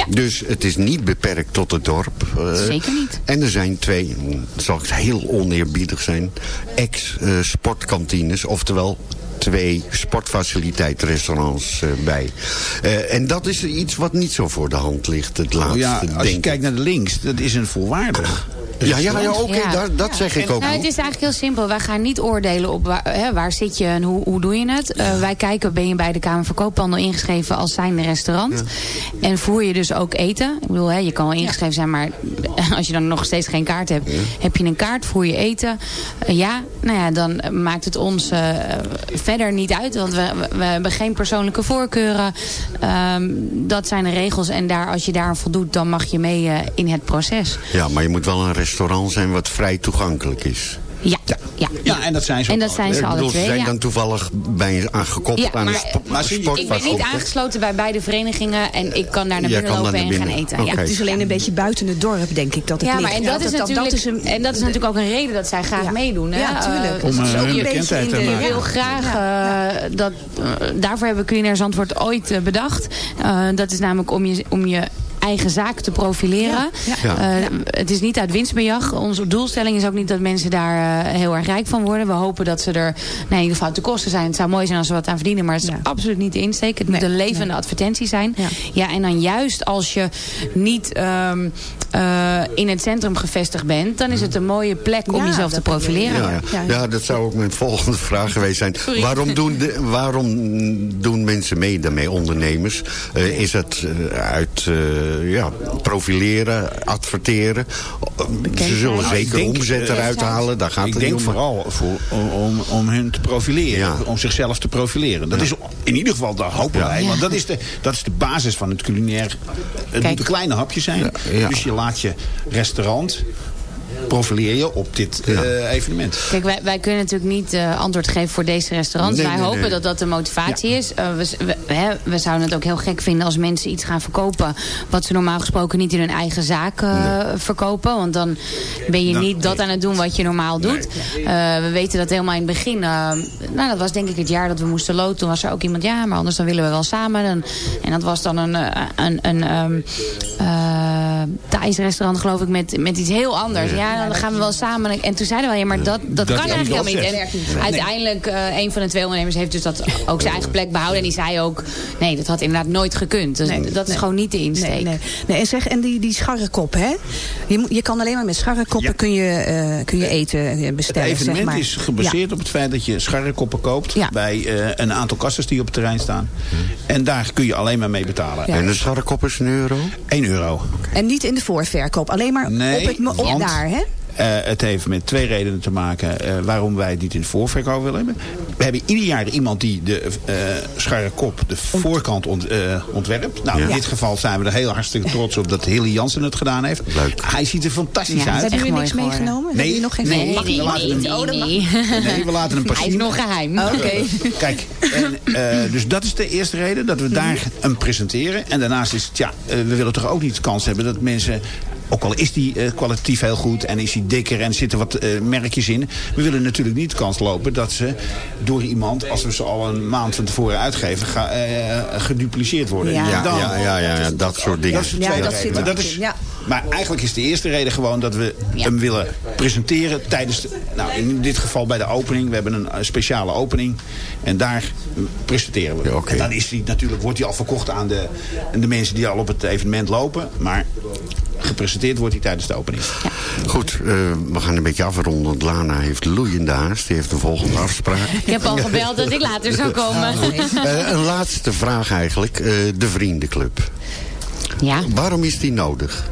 F: Dus het is niet beperkt tot het dorp. eh.
L: Zeker niet.
F: En er zijn twee, zal ik heel oneerbiedig zijn... ex-sportkantines, oftewel twee sportfaciliteitsrestaurants eh, bij. En dat is iets wat niet zo voor de hand ligt, het laatste,
K: Oh ja, als je
F: denk
K: kijkt naar de links, dat is een volwaardig.
F: Ja, ja, ja oké,
L: Ja.
F: daar- dat zeg ik ook.
L: Nou, het is eigenlijk heel simpel. Wij gaan niet oordelen op waar, hè, waar zit je en hoe, hoe doe je het. Eh, wij kijken, ben je bij de Kamer van Koophandel ingeschreven als zijnde restaurant. En voer je dus ook eten. Ik bedoel, hè, je kan wel ingeschreven zijn, maar als je dan nog steeds geen kaart hebt. Heb je een kaart, voer je eten. Eh, ja, nou ja, dan maakt het ons eh, verder niet uit. Want we, we, we hebben geen persoonlijke voorkeuren. Ehm, dat zijn de regels. En daar, als je daar aan voldoet, dan mag je mee in het proces.
F: Ja, maar je moet wel een restaurant zijn wat vrij toegankelijk is.
L: Ja, ja.
K: Ja, en dat zijn ze
L: En
K: ook
L: dat zijn ze alle
F: bedoel,
L: twee,
F: ze zijn
L: ja.
F: dan toevallig bij aan gekoppeld
L: Ja,
F: aan
L: maar-
F: een
K: maar
L: Ik ben niet aangesloten bij beide verenigingen en ik kan daar naar binnen lopen en gaan eten. Ja.
H: Het is alleen een beetje buiten het dorp, denk ik, dat het
L: Ja,
H: ligt.
L: maar en dat, is natuurlijk,
H: is een-
L: en dat is natuurlijk ook een reden dat zij graag
H: Ja.
L: meedoen. Hè?
H: Ja, tuurlijk.
K: Om,
L: ook
K: hun
L: je-
K: bekendheid te
L: je
K: maken.
L: wil graag eh, dat. eh, daarvoor hebben we Culinair Zandvoort ooit eh, bedacht. Eh, dat is namelijk om je, om je eigen zaak te profileren.
F: Ja.
L: Eh, Het is niet uit winstbejag. Onze doelstelling is ook niet dat mensen daar eh, heel erg rijk van worden. We hopen dat ze er nou, in ieder geval te kosten zijn. Het zou mooi zijn als ze wat aan verdienen. Maar het is
H: Ja.
L: absoluut niet de insteek. Het moet
H: Nee,
L: een levende advertentie zijn. Ja. en dan juist als je niet ehm, eh, in het centrum gevestigd bent. Dan is het een mooie plek om
H: Ja,
L: jezelf te profileren.
F: Ja, ja. ja, dat zou ook mijn volgende vraag geweest zijn. Waarom doen, de, waarom doen mensen mee daarmee, ondernemers? Eh, is het eh, uit eh, ja, profileren, adverteren? Ze zullen
K: Nou,
F: zeker
K: denk,
F: omzet eruit halen. Daar gaat
K: ik
F: het
K: denk
F: om.
K: vooral voor, om, om, om hun te profileren.
F: Ja.
K: Om zichzelf te profileren. Dat is in ieder geval, dat hopen
F: Ja.
K: wij. Want dat is, de, dat is de basis van het culinair. Het
L: Kijk.
K: moet een kleine hapje zijn.
F: Ja.
K: Dus je laat restaurant profileer je op dit eh, evenement.
L: Kijk, wij, wij kunnen natuurlijk niet eh, antwoord geven voor deze restaurants.
K: Nee,
L: wij
K: nee,
L: hopen
K: nee.
L: dat dat de motivatie is. Eh, we, we, hè, we zouden het ook heel gek vinden als mensen iets gaan verkopen... wat ze normaal gesproken niet in hun eigen zaak eh, verkopen. Want dan ben je
M: Dan-
L: niet dat aan het doen wat je normaal doet. Eh, we weten dat helemaal in het begin. nou, dat was denk ik het jaar dat we moesten loten. Toen was er ook iemand, ja, maar anders dan willen we wel samen. En, en dat was dan een, een, een ehm, eh, Thais restaurant, geloof ik, met, met iets heel anders. Ja, dan gaan we wel samen. En toen zeiden we, ja, maar dat, dat,
M: Dat
L: kan eigenlijk helemaal niet. En uiteindelijk, eh, een van de twee ondernemers heeft dus dat ook zijn eigen plek behouden. En die zei ook, nee, dat had inderdaad nooit gekund. Dus dat is
H: nee.
L: gewoon niet de insteek.
H: Nee, nee. nee en, zeg, en die, die scharrekop, hè? Je, moet- je kan alleen maar met scharrekoppen kun je, eh, kun je eten eh,
K: Het
H: bestellen,
K: evenement
H: zeg maar.
K: is gebaseerd op het feit dat je scharrekoppen koopt... bij eh, een aantal kassas die op het terrein staan. En daar kun je alleen maar mee betalen.
H: Ja. En de
F: scharrekop is een euro?
K: 1 euro.
H: En niet in de voorverkoop, alleen maar
K: Nee,
H: op, het, op
K: want-
H: daar, hè?
K: Eh, het heeft met twee redenen te maken eh, waarom wij het niet in de voorverkoop willen hebben. We hebben ieder jaar iemand die de eh scharre kop, de voorkant ont, ontwerpt. Nou, in dit geval zijn we er heel hartstikke trots op dat Hilly Jansen het gedaan heeft. Hij ziet er fantastisch
H: Ja,
K: uit.
H: hebben jullie niks meegenomen? Jullie nog geen
K: nee,
H: Mag
K: we
H: niet?
K: laten hem,
H: Nee,
L: Oh,
H: nee.
K: nee, we laten hem pas
L: Hij is nog geheim.
H: Oké.
K: Kijk, en, eh, dus dat is de eerste reden, dat we daar hem presenteren. En daarnaast is het, ja, we willen toch ook niet de kans hebben dat mensen... Ook al is die eh, kwalitatief heel goed en is hij dikker en zitten wat eh, merkjes in. We willen natuurlijk niet de kans lopen dat ze door iemand, als we ze al een maand van tevoren uitgeven, ga, eh, gedupliceerd worden.
F: Ja. Ja,
K: Dan-
F: ja, ja, ja, dat soort dingen.
K: Dat is de
F: Ja,
K: tweede
F: dat
K: reden. Maar, dat is, maar eigenlijk is de eerste reden gewoon dat we hem willen presenteren tijdens, de, nou in dit geval bij de opening. We hebben een speciale opening en daar presenteren we. En dan is die natuurlijk, wordt hij al verkocht aan de, aan de mensen die al op het evenement lopen. Maar gepresenteerd wordt hij tijdens de opening.
F: Goed, eh, we gaan een beetje afronden. want Lana heeft loeiende haast. Die heeft de volgende afspraak.
L: Ik heb al gebeld dat ik later zou komen.
F: Eh, een laatste vraag eigenlijk. eh, de vriendenclub.
L: Ja.
F: Waarom is die nodig?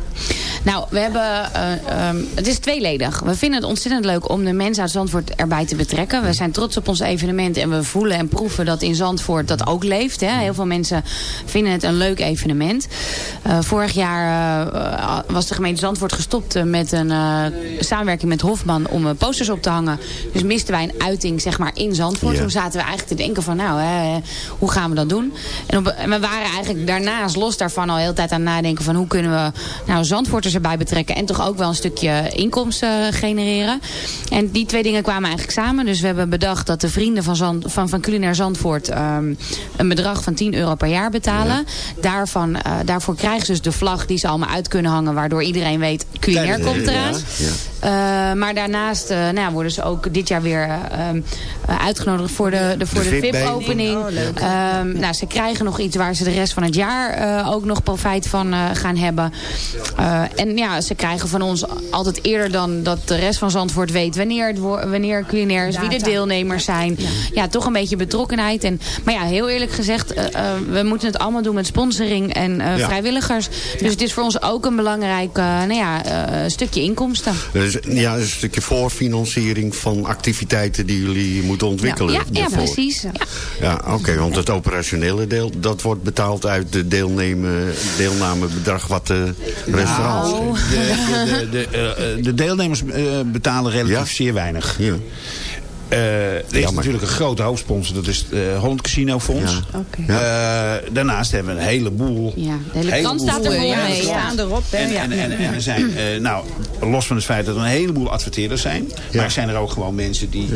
L: Nou, we hebben, eh, ehm, het is tweeledig. We vinden het ontzettend leuk om de mensen uit Zandvoort erbij te betrekken. We zijn trots op ons evenement en we voelen en proeven dat in Zandvoort dat ook leeft. Hè. Heel veel mensen vinden het een leuk evenement. Eh, vorig jaar eh, was de gemeente Zandvoort gestopt met een samenwerking met Hofman om posters op te hangen. Dus misten wij een uiting zeg maar in Zandvoort.
M: Ja.
L: Toen zaten we eigenlijk te denken van nou, hè, hoe gaan we dat doen? En, op- en we waren eigenlijk daarnaast los daarvan al heel tijd aan het nadenken van hoe kunnen we nou Zandvoorters erbij betrekken en toch ook wel een stukje inkomsten genereren. En die twee dingen kwamen eigenlijk samen. Dus we hebben bedacht dat de vrienden van, Zand, van, van Culinair Zandvoort ehm, een bedrag van 10 euro per jaar betalen. Daarvan, eh, daarvoor krijgen ze dus de vlag die ze allemaal uit kunnen hangen, waardoor iedereen weet culinair komt eraan. Eh, maar daarnaast eh, nou, ja, worden ze ook dit jaar weer eh, ehm, eh, uitgenodigd voor de, de, voor
M: De.
L: VIP-opening.
M: Oh.
L: Ehm, nou, ze krijgen nog iets waar ze de rest van het jaar ook nog profijt van gaan hebben. En ja, ze krijgen van ons altijd eerder dan dat de rest van Zandvoort weet wanneer, het wanneer culinair is, wie de deelnemers zijn. Ja. toch een beetje betrokkenheid. En, maar ja, heel eerlijk gezegd, eh, eh, we moeten het allemaal doen met sponsoring en eh,
F: Ja.
L: vrijwilligers. Dus het is voor ons ook een belangrijk nou ja, eh, stukje inkomsten.
F: Dus, ja, een stukje voorfinanciering van activiteiten die jullie moeten ontwikkelen.
L: Ja, ja, precies. Ja.
F: Ja, oké, want het operationele deel, dat wordt betaald uit de deelnemen, deelnamebedrag wat de restaurants
K: de, de, de, de, eh, de deelnemers eh, betalen relatief zeer weinig. Er is
F: Jammer.
K: natuurlijk een grote hoofdsponsor, dat is het eh, Holland Casino Fonds.
H: Oké.
K: Eh, daarnaast hebben we een heleboel.
L: Ja, de hele krant staat er vol
H: Ja,
L: mee.
H: staan erop. Hè?
K: En,
H: ja.
K: en, en, en er zijn, eh, nou, los van het feit dat er een heleboel adverteerders zijn. Maar zijn er ook gewoon mensen die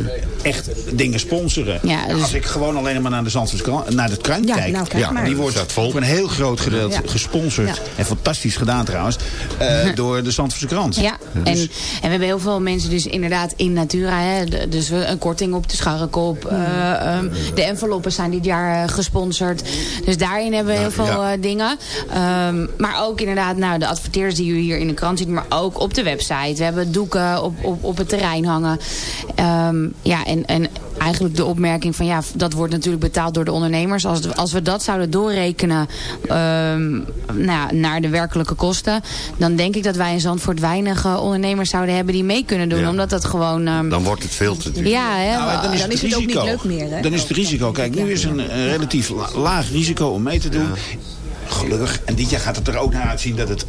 K: echt dingen sponsoren.
L: Ja, dus-
K: Als ik gewoon alleen maar naar de Zandvoortse krant, naar het krant
H: Ja,
K: kijk.
H: nou, kijk maar.
K: Die wordt voor een heel groot gedeelte
H: Ja.
K: gesponsord.
H: Ja.
K: En fantastisch gedaan trouwens. eh, door de Zandvoortse krant.
L: Ja, en,
K: Dus-
L: en we hebben heel veel mensen dus inderdaad in Natura. Hè, dus we- een korting op de scharrekop. eh, ehm, de enveloppen zijn dit jaar eh, gesponsord. Dus daarin hebben we heel veel
M: ja.
L: eh, dingen. Ehm, maar ook inderdaad nou, de adverteerders die u hier in de krant ziet. Maar ook op de website. We hebben doeken op, op, op het terrein hangen. Ehm, ja, en, en eigenlijk de opmerking van ja, dat wordt natuurlijk betaald door de ondernemers. Als, als we dat zouden doorrekenen ehm, nou, ja, naar de werkelijke kosten, dan denk ik dat wij in Zandvoort weinig ondernemers zouden hebben die mee kunnen doen.
F: Ja.
L: Omdat dat gewoon. ehm,
F: Dan wordt het veel te duur.
L: ja, hè,
K: Nou, dan is,
H: Dan
K: het,
H: is het ook niet
K: risico.
H: leuk meer, hè?
K: Dan is het risico. Kijk, nu is een, een relatief la- laag risico om mee te doen. Gelukkig. En dit jaar gaat het er ook naar uitzien dat het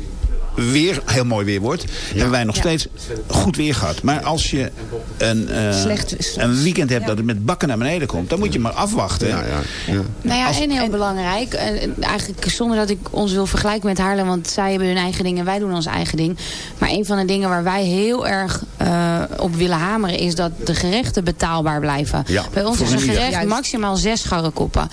K: weer heel mooi weer wordt, hebben wij nog
H: Ja.
K: steeds goed weer gehad. Maar als je een, eh,
H: Slecht
K: een weekend hebt dat het met bakken naar beneden komt, dan moet je maar afwachten.
F: Ja, ja, ja.
L: Nou ja,
K: Als-
L: en heel belangrijk, eigenlijk zonder dat ik ons wil vergelijken met Haarlem, want zij hebben hun eigen ding en wij doen ons eigen ding. Maar een van de dingen waar wij heel erg eh, op willen hameren is dat de gerechten betaalbaar blijven.
F: Ja,
L: Bij ons is een gerecht maximaal zes scharrekoppen.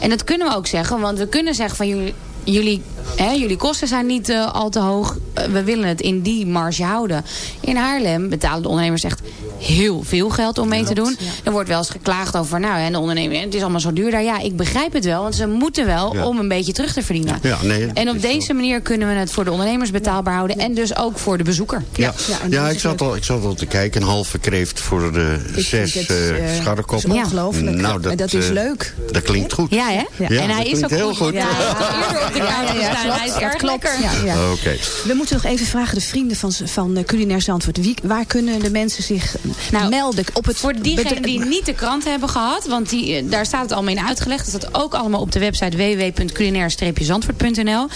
L: En dat kunnen we ook zeggen, want we kunnen zeggen van jullie... Jullie, hè, jullie kosten zijn niet eh, al te hoog. Eh, we willen het in die marge houden. In Haarlem betalen de ondernemers echt heel veel geld om mee te doen. Er wordt wel eens geklaagd over, nou, en de ondernemer, het is allemaal zo duur daar. Ja, ik begrijp het wel, want ze moeten wel
F: Ja.
L: om een beetje terug te verdienen.
F: Ja, nee,
L: en op deze manier kunnen we het voor de ondernemers betaalbaar houden. En dus ook voor de bezoeker.
F: Ja,
H: ja,
F: ik, zat al, ik zat al te kijken. Een halve kreeft voor de
H: Ik
F: zes
H: het,
F: eh scharrekoppen.
H: ongelooflijk.
F: Nou,
H: En dat is leuk.
F: Dat klinkt goed.
L: Ja, hè?
H: Ja.
L: en hij
F: dat
L: is
F: klinkt
L: ook
F: heel goed.
L: Ja, eerder op de kaart
H: Ja, ja,
L: gestaan.
H: klopt.
L: Hij is erg lekker.
H: Ja, ja.
F: Oké.
H: We moeten nog even vragen, de vrienden van, van Culinair Zandvoort. Wie, waar kunnen de mensen zich
L: Nou,
H: melden? Op het
L: Voor diegenen die niet de krant hebben gehad, want die, eh, daar staat het allemaal in uitgelegd. Dat staat ook allemaal op de website www.culinair-zandvoort.nl.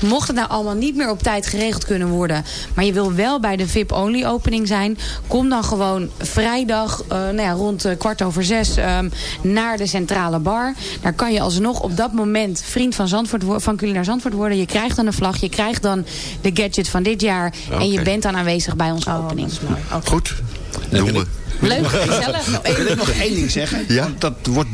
L: Mocht het nou allemaal niet meer op tijd geregeld kunnen worden, maar je wil wel bij de VIP-only opening zijn, kom dan gewoon vrijdag eh, nou ja, rond eh, kwart over zes ehm, naar de centrale bar. Daar kan je alsnog op dat moment vriend van, Zandvoort, wo- van Culinair Zandvoort worden. Je krijgt dan een vlag, je krijgt dan de gadget van dit jaar en je bent dan aanwezig bij onze opening.
F: Goed. Doen we.
L: Leuk, gezellig.
K: Ik wil nog één ding zeggen.
F: Ja?
K: Dat wordt...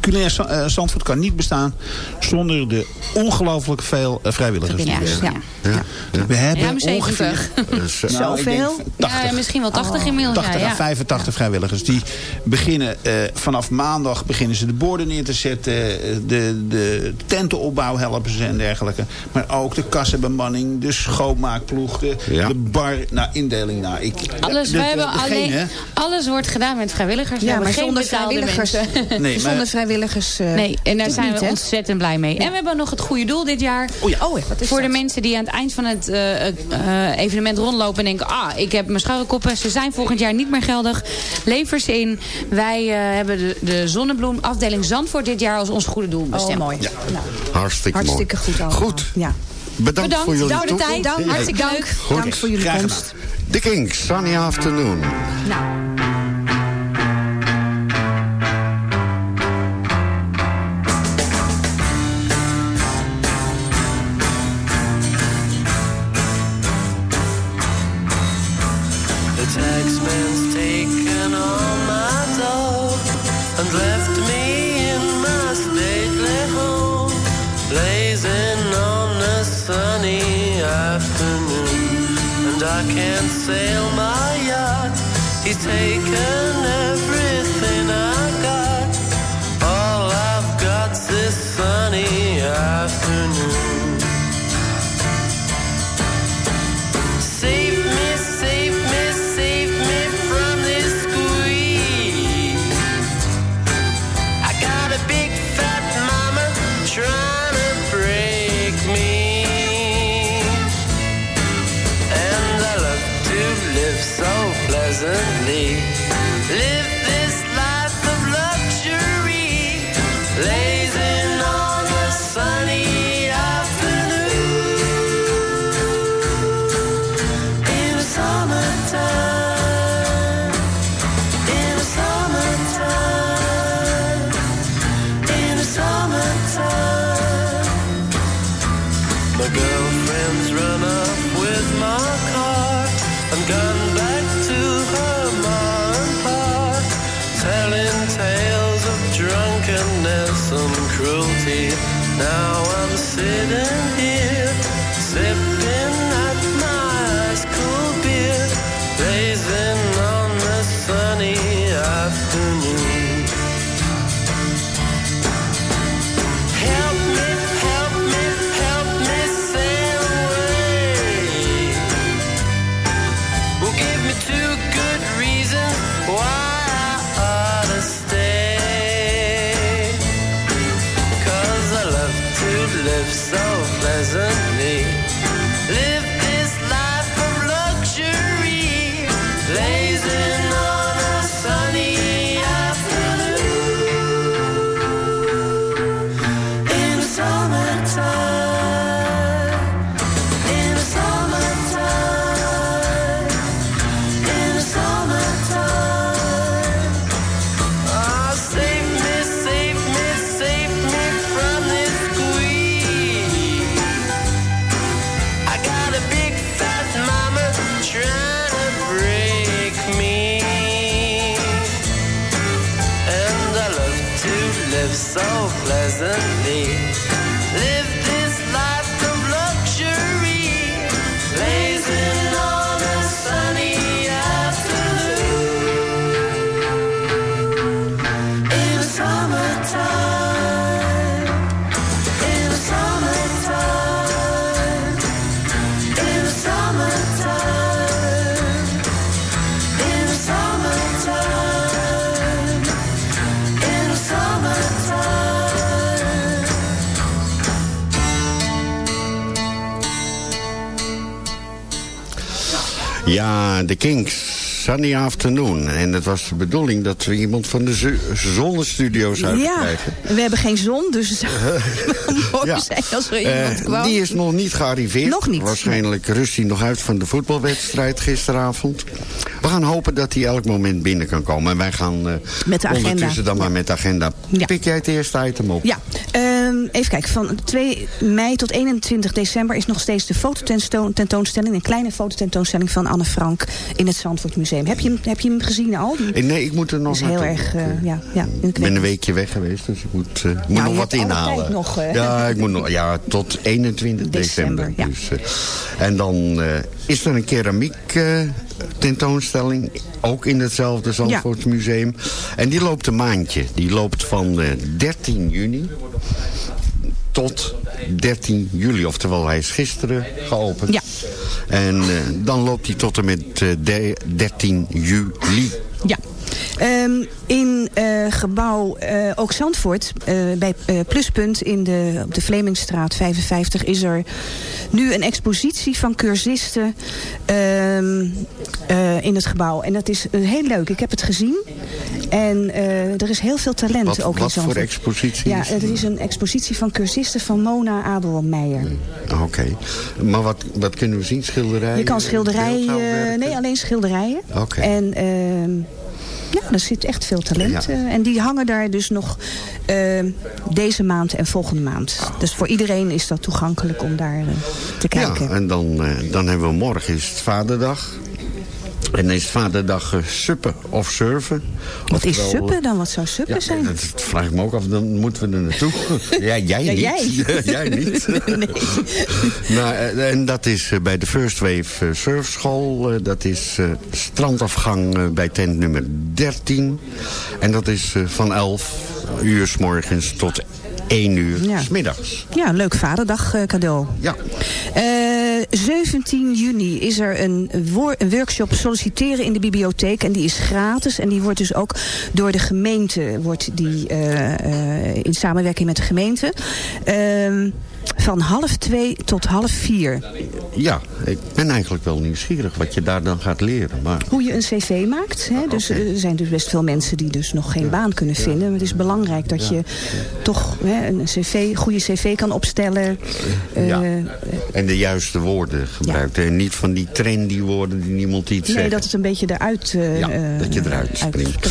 K: Culinair eh, Zandvoort kan niet bestaan zonder de ongelooflijk veel eh, vrijwilligers.
L: Ja, ja.
F: Ja.
K: We hebben
L: Ruim 70.
K: ongeveer...
F: Dus, eh,
K: Nou,
H: Zoveel?
K: 80.
L: Ja, misschien wel 80 inmiddels.
K: 80
L: ja,
K: à
L: ja.
K: 85 vrijwilligers. Die beginnen eh, vanaf maandag beginnen ze de borden neer te zetten. De, de tentenopbouw helpen ze en dergelijke. Maar ook de kassenbemanning, de schoonmaakploeg, de,
F: Ja.
K: de bar. Nou, indeling. Nou, ik,
L: Alles,
K: de-
L: we
K: de-
L: hebben
K: degene-
L: alleen, alles wordt gedaan met vrijwilligers.
H: Ja, maar
L: geen
H: zonder vrijwilligers.
K: Nee, maar-
H: Zonder vrijwilligers. Eh,
L: Nee, en daar zijn
H: niet,
L: we ontzettend blij mee. En we hebben nog het goede doel dit jaar.
H: Oh ja, oh ja, wat is
L: Voor
H: dat?
L: de mensen die aan het eind van het eh, eh, evenement rondlopen en denken... ah, ik heb mijn scharrekoppen, ze zijn volgend jaar niet meer geldig. Lever ze in. Wij eh, hebben de, de zonnebloemafdeling Zandvoort dit jaar als ons goede doel bestemd.
H: Oh, mooi. Nou,
F: hartstikke,
H: hartstikke
F: mooi.
H: goed allemaal.
F: Goed.
H: Ja.
F: Bedankt,
L: Bedankt,
F: voor jullie toekomst.
L: tijd.
H: Dank,
L: Hartstikke
H: dank,
L: leuk.
F: Goed.
H: dank voor jullie komst.
F: The Kings, Sunny Afternoon.
H: Nou,
M: sail my yacht. He's taken Now I'm sitting here,
F: Ja, de Kings. Sunny Afternoon. En het was de bedoeling dat we iemand van de zo- zonnestudio zouden
H: Ja,
F: krijgen.
H: we hebben geen zon, dus het zou mooi
F: Ja.
H: zijn als er
F: Eh,
H: iemand kwam.
F: die is nog niet gearriveerd.
H: Nog niet.
F: Waarschijnlijk rust hij nog uit van de voetbalwedstrijd gisteravond. We gaan hopen dat hij elk moment binnen kan komen. En wij gaan eh,
H: Met de agenda.
F: ondertussen dan maar met de agenda. Pik jij het eerste item op?
H: Ja, ehm, even kijken. Van 2 mei tot 21 december is nog steeds de fototentoonstelling. Een kleine fototentoonstelling van Anne Frank in het Zandvoort Museum. Heb je hem, heb je hem gezien al? Die
F: Eh, Nee, ik moet er nog
H: heel erg, eh, ja, ja.
F: Ik ben een weekje weg geweest, dus ik moet, eh, moet
H: Nou,
F: nog wat inhalen.
H: nog, eh.
F: Ja, ik moet nog, ja, tot 21 december. dus, eh, en dan eh, is er een keramiek eh, tentoonstelling, ook in hetzelfde Zandvoortsmuseum. En die loopt een maandje. Die loopt van eh, 13 juni tot 13 juli. Oftewel, hij is gisteren geopend.
H: Ja.
F: En eh, dan loopt hij tot en met eh, de 13 juli.
H: Ja. Ehm, in eh, gebouw eh, ook Zandvoort, eh, bij Pluspunt in de, op de Vlemingstraat 55... is er nu een expositie van cursisten ehm, eh, in het gebouw. En dat is heel leuk. Ik heb het gezien. En er is heel veel talent
F: Wat,
H: ook in
F: wat
H: Zandvoort.
F: voor expositie
H: Ja, het is een expositie van cursisten van Mona Abelmeijer.
F: Ah, Oké. Maar wat, wat kunnen we zien? Schilderijen?
H: Je kan schilderijen, nee, alleen schilderijen.
F: Oké.
H: En ehm, ja, er zit echt veel talent.
F: Ja.
H: eh, en die hangen daar dus nog ehm, deze maand en volgende maand. Dus voor iedereen is dat toegankelijk om daar eh, te kijken.
F: Ja, en dan, eh, dan hebben we morgen is het vaderdag. En dan is vaderdag eh, suppen of surfen.
H: Wat is suppen dan? Wat zou suppen
F: Ja,
H: zijn?
F: dat vraag ik me ook af. Dan moeten we er naartoe. ja, jij
H: Ja,
F: niet.
H: jij.
F: jij niet. nou, eh, en dat is eh, bij de First Wave Surfschool. Dat is eh, strandafgang bij tent nummer 13. En dat is van 11 uur s morgens tot 1 uur
H: Ja.
F: s middags.
H: Ja, leuk vaderdag cadeau.
F: Ja.
H: Eh, 17 juni is er een, een workshop solliciteren in de bibliotheek. En die is gratis. En die wordt dus ook door de gemeente, wordt die, eh, eh, in samenwerking met de gemeente. Ehm, van half twee tot half vier.
F: Ja, ik ben eigenlijk wel nieuwsgierig wat je daar dan gaat leren. Maar
H: Hoe je een cv maakt. Hè? Dus, eh, er zijn dus best veel mensen die dus nog geen baan kunnen vinden. Maar het is belangrijk dat je toch hè, een cv, goede cv kan opstellen.
F: Ja.
H: Eh,
F: En de juiste woorden gebruikt. En niet van die trendy woorden die niemand iets
H: nee,
F: zegt.
H: dat het een beetje eruit, eh,
F: Ja, dat je eruit springt.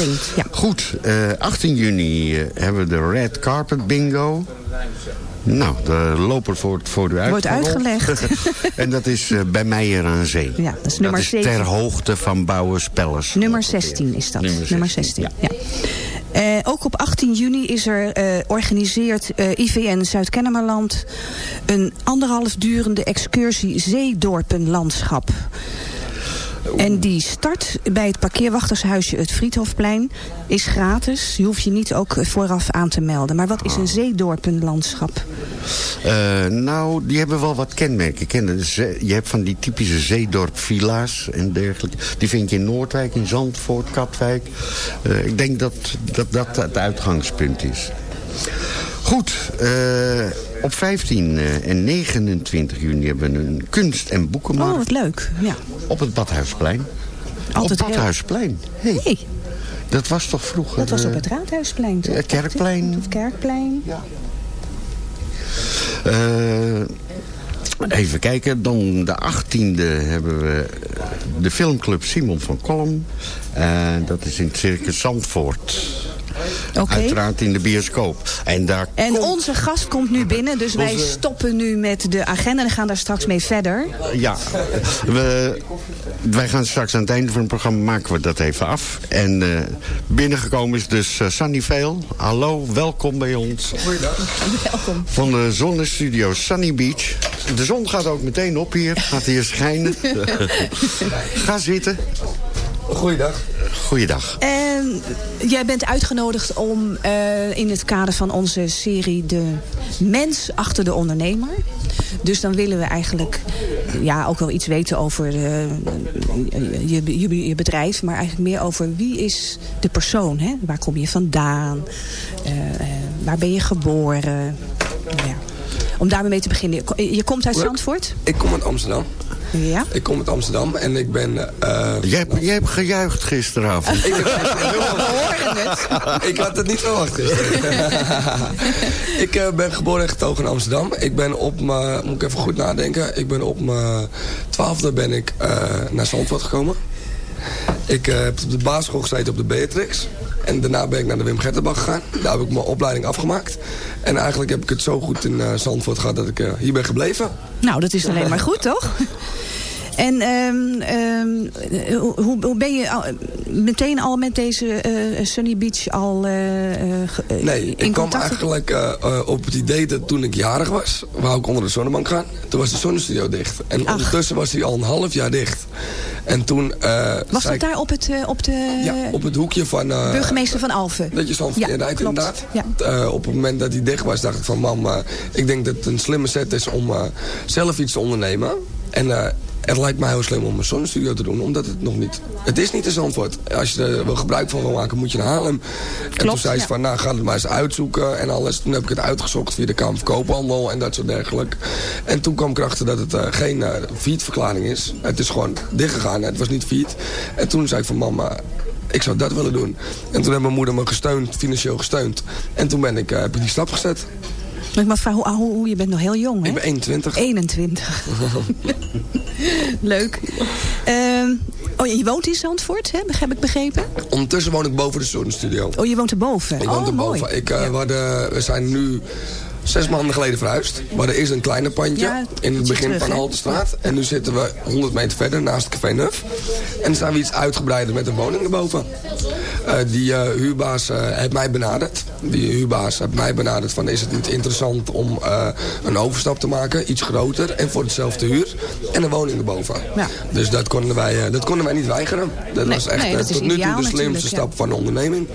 F: Goed, eh, 18 juni hebben we de Red Carpet Bingo. Nou, de loper wordt voor u
H: Wordt
F: uitgerold.
H: uitgelegd.
F: en dat is eh, bij Meijer aan Zee.
H: Ja, dat is nummer
F: ter
H: 7.
F: hoogte van Bouwers Palace.
H: Nummer 16 is dat.
F: Nummer
H: Nummer
F: 16,
H: 16, ja. Eh, ook op 18 juni is er eh organiseert IVN Zuid-Kennemerland... een anderhalf durende excursie Zeedorpenlandschap. En die start bij het parkeerwachtershuisje het Friedhofplein. Is gratis. Je hoeft je niet ook vooraf aan te melden. Maar wat is een zeedorpenlandschap?
F: Eh, nou, die hebben wel wat kenmerken. Ze- Je hebt van die typische zeedorp-villa's en dergelijke. Die vind je in Noordwijk, in Zandvoort, Katwijk. Eh, ik denk dat, dat dat het uitgangspunt is. Goed, eh, op 15 eh, en 29 juni hebben we een kunst- en boekenmarkt.
H: Oh, wat leuk. Ja.
F: Op het Badhuisplein.
H: Altijd
F: op
H: heel-
F: Badhuisplein. Hey. Dat was toch vroeger...
H: Dat was op
F: eh,
H: het Raadhuisplein, toch?
F: het Kerkplein.
H: Of Kerkplein. Ja.
F: Eh, even kijken, dan de 18e hebben we de filmclub Simon van Kolm. Eh, dat is in het Circus Zandvoort.
H: Oké.
F: Uiteraard in de bioscoop. En daar
H: En onze gast komt nu binnen, dus wij stoppen nu met de agenda en gaan daar straks mee verder.
F: Ja, we, wij gaan straks aan het einde van het programma maken we dat even af. En eh, binnengekomen is dus uh, Sunny Veel. Hallo, welkom bij ons.
H: Welkom.
F: Van de zonnestudio Sunny Beach. De zon gaat ook meteen op hier, gaat hier schijnen. Ga zitten.
N: Goeiedag.
F: Goeiedag.
H: En jij bent uitgenodigd om eh, in het kader van onze serie De Mens achter de ondernemer. Dus dan willen we eigenlijk ja, ook wel iets weten over eh, je, je, je bedrijf. Maar eigenlijk meer over wie is de persoon. Hè? Waar kom je vandaan? Eh, eh, waar ben je geboren? Ja. Om daarmee mee te beginnen. Je komt uit Zandvoort?
N: Ik kom uit Amsterdam.
H: Ja.
N: Ik kom uit Amsterdam en ik ben... eh,
F: Jij, hebt- jij hebt gejuicht gisteravond.
N: Ik, heb, ik had het niet verwacht gisteren. ik eh, ben geboren en getogen in Amsterdam. Ik ben op mijn... Moet ik even goed nadenken. Ik ben op mijn twaalfde ben ik eh, naar Zandvoort gekomen. Ik eh, heb op de basisschool gezeten op de Beatrix. En daarna ben ik naar de Wim Gertenbach gegaan. Daar heb ik mijn opleiding afgemaakt. En eigenlijk heb ik het zo goed in eh, Zandvoort gehad dat ik eh, hier ben gebleven.
H: Nou, dat is alleen maar goed, toch? En ehm, ehm, hoe, hoe ben je al, meteen al met deze eh, Sunny Beach al eh,
N: Nee,
H: in
N: ik kwam eigenlijk op het idee dat toen ik jarig was, wou ik onder de zonnebank gaan. Toen was de zonnestudio dicht. En ondertussen was hij al een half jaar dicht. En toen...
H: Was dat
N: ik-
H: daar op het, op de
N: Ja, op het hoekje van...
H: burgemeester van Alphen?
N: Dat je zo'n
H: Ja,
N: rijdt, inderdaad.
H: Ja.
N: Op het moment dat hij dicht was, dacht ik van... Mam, ik denk dat het een slimme set is om zelf iets te ondernemen. En het lijkt mij heel slim om een zonnestudio te doen, omdat het nog niet... Het is niet in Zandvoort. Als je er wel gebruik van wil maken, moet je naar Haarlem. en toen zei ze
H: ja.
N: van, nou, ga het maar eens uitzoeken en alles. Toen heb ik het uitgezocht via de Kamer van Koophandel en dat soort dergelijk. En toen kwam ik erachter dat het eh, geen uh, verklaring is. Het is gewoon dichtgegaan, het was niet failliet. En toen zei ik van, mama, ik zou dat willen doen. En toen heeft mijn moeder me gesteund, financieel gesteund. En toen ben ik, eh, heb ik die stap gezet.
H: Maar ik mag vragen, hoe, hoe, hoe- je bent nog heel jong, hè?
N: Ik ben 21.
H: 21. Leuk. Ehm, oh, je woont in Zandvoort, hè? heb ik begrepen?
N: Ondertussen woon ik boven de zonnestudio.
H: Oh, je woont erboven?
N: Ik
H: oh,
N: woon erboven.
H: mooi.
N: Ik, we, hadden- we zijn nu zes maanden geleden verhuisd. We hadden eerst een kleiner pandje
H: Ja,
N: in het begin
H: terug,
N: van? Haltestraat. En nu zitten we 100 meter verder naast het Café Neuf. En dan zijn we iets uitgebreider met een woning erboven. Eh, die eh, huurbaas eh, heeft mij benaderd. Die huurbaas heeft mij benaderd van is het niet interessant om eh, een overstap te maken. Iets groter en voor hetzelfde huur. En een woning erboven.
H: Ja.
N: Dus dat konden, wij, eh, dat konden wij niet weigeren. Dat
H: Nee,
N: was echt
H: nee, dat is
N: tot nu toe de slimste
H: ja.
N: stap van de onderneming.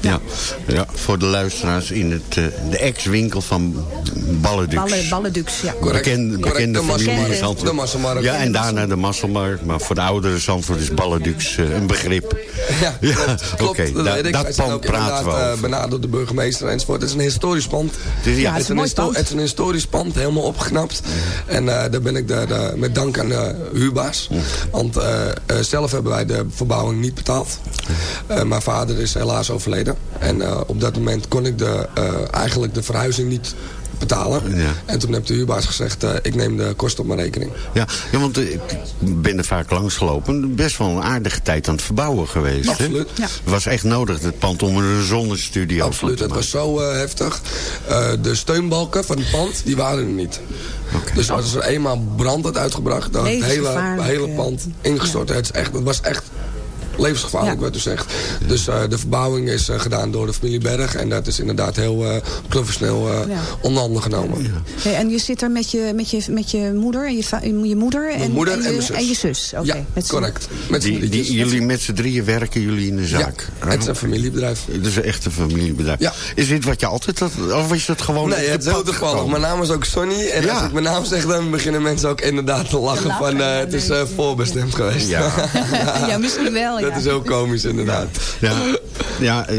F: Ja. ja, voor de luisteraars in het, de ex-winkel van Balledux.
H: Ballen, Ballendux, ja.
F: Bekende,
N: Correct,
F: bekende
N: de
F: familie
N: Masselmarkt.
F: in Zandvoort.
N: De Masselmarkt.
F: Ja, en daarna de Masselmarkt. Maar voor de oudere Zandvoort is Balledux eh, een begrip.
N: Ja, klopt. klopt.
F: Oké,
N: dat
F: daar-
N: weet ik.
F: dat pand praten we
N: eh,
F: over.
N: benaderd de burgemeester enzovoort. Het is een historisch pand.
F: Ja,
H: het is een mooi pand.
N: het is een historisch pand, helemaal opgeknapt. En eh, daar ben ik daar, met dank aan de huurbaas. Want zelf hebben wij de verbouwing niet betaald. Eh, mijn vader is helaas overleden. En eh, op dat moment kon ik de, eh, eigenlijk de verhuizing niet betalen.
F: Ja.
N: En toen heeft de huurbaas gezegd, eh, ik neem de kosten op mijn rekening.
F: Ja, ja want eh, ik ben er vaak langs gelopen. Best wel een aardige tijd aan het verbouwen geweest. hè?
N: Absoluut.
H: Ja.
F: Het was echt nodig, het pand, om er een zonnestudio
N: Absoluut,
F: te
N: het was zo eh, heftig. Eh, de steunbalken van het pand, die waren er niet. Dus als er eenmaal brand had uitgebracht, dan had het hele, hele pand ingestort. Het, is echt, het was echt levensgevaarlijk,
H: Ja.
N: werd er gezegd. Dus eh, de verbouwing is eh, gedaan door de familie Berg. En dat is inderdaad heel eh, professioneel eh
H: Ja.
N: onder handen genomen.
H: Hey, en je zit er met je, met je, met je moeder en je, je moeder en,
N: moeder en
H: je,
N: mijn zus.
H: en je zus. Oké.
N: Ja,
H: Met
N: correct. Met
F: Die, jullie met z'n drieën werken jullie in de zaak?
N: Ja, het is een familiebedrijf.
F: Het is echt een familiebedrijf.
N: Ja.
F: Is dit wat je altijd had? Of is dat gewoon
N: Nee, het is heel toevallig. Mijn naam is ook Sonny. En
F: Ja.
N: als ik mijn naam zeg, dan beginnen mensen ook inderdaad te lachen.
H: lachen,
N: van, eh, het is voorbestemd geweest.
F: Ja.
H: ja, misschien wel, ja.
N: Dat is heel komisch inderdaad.
F: Ja, ja eh,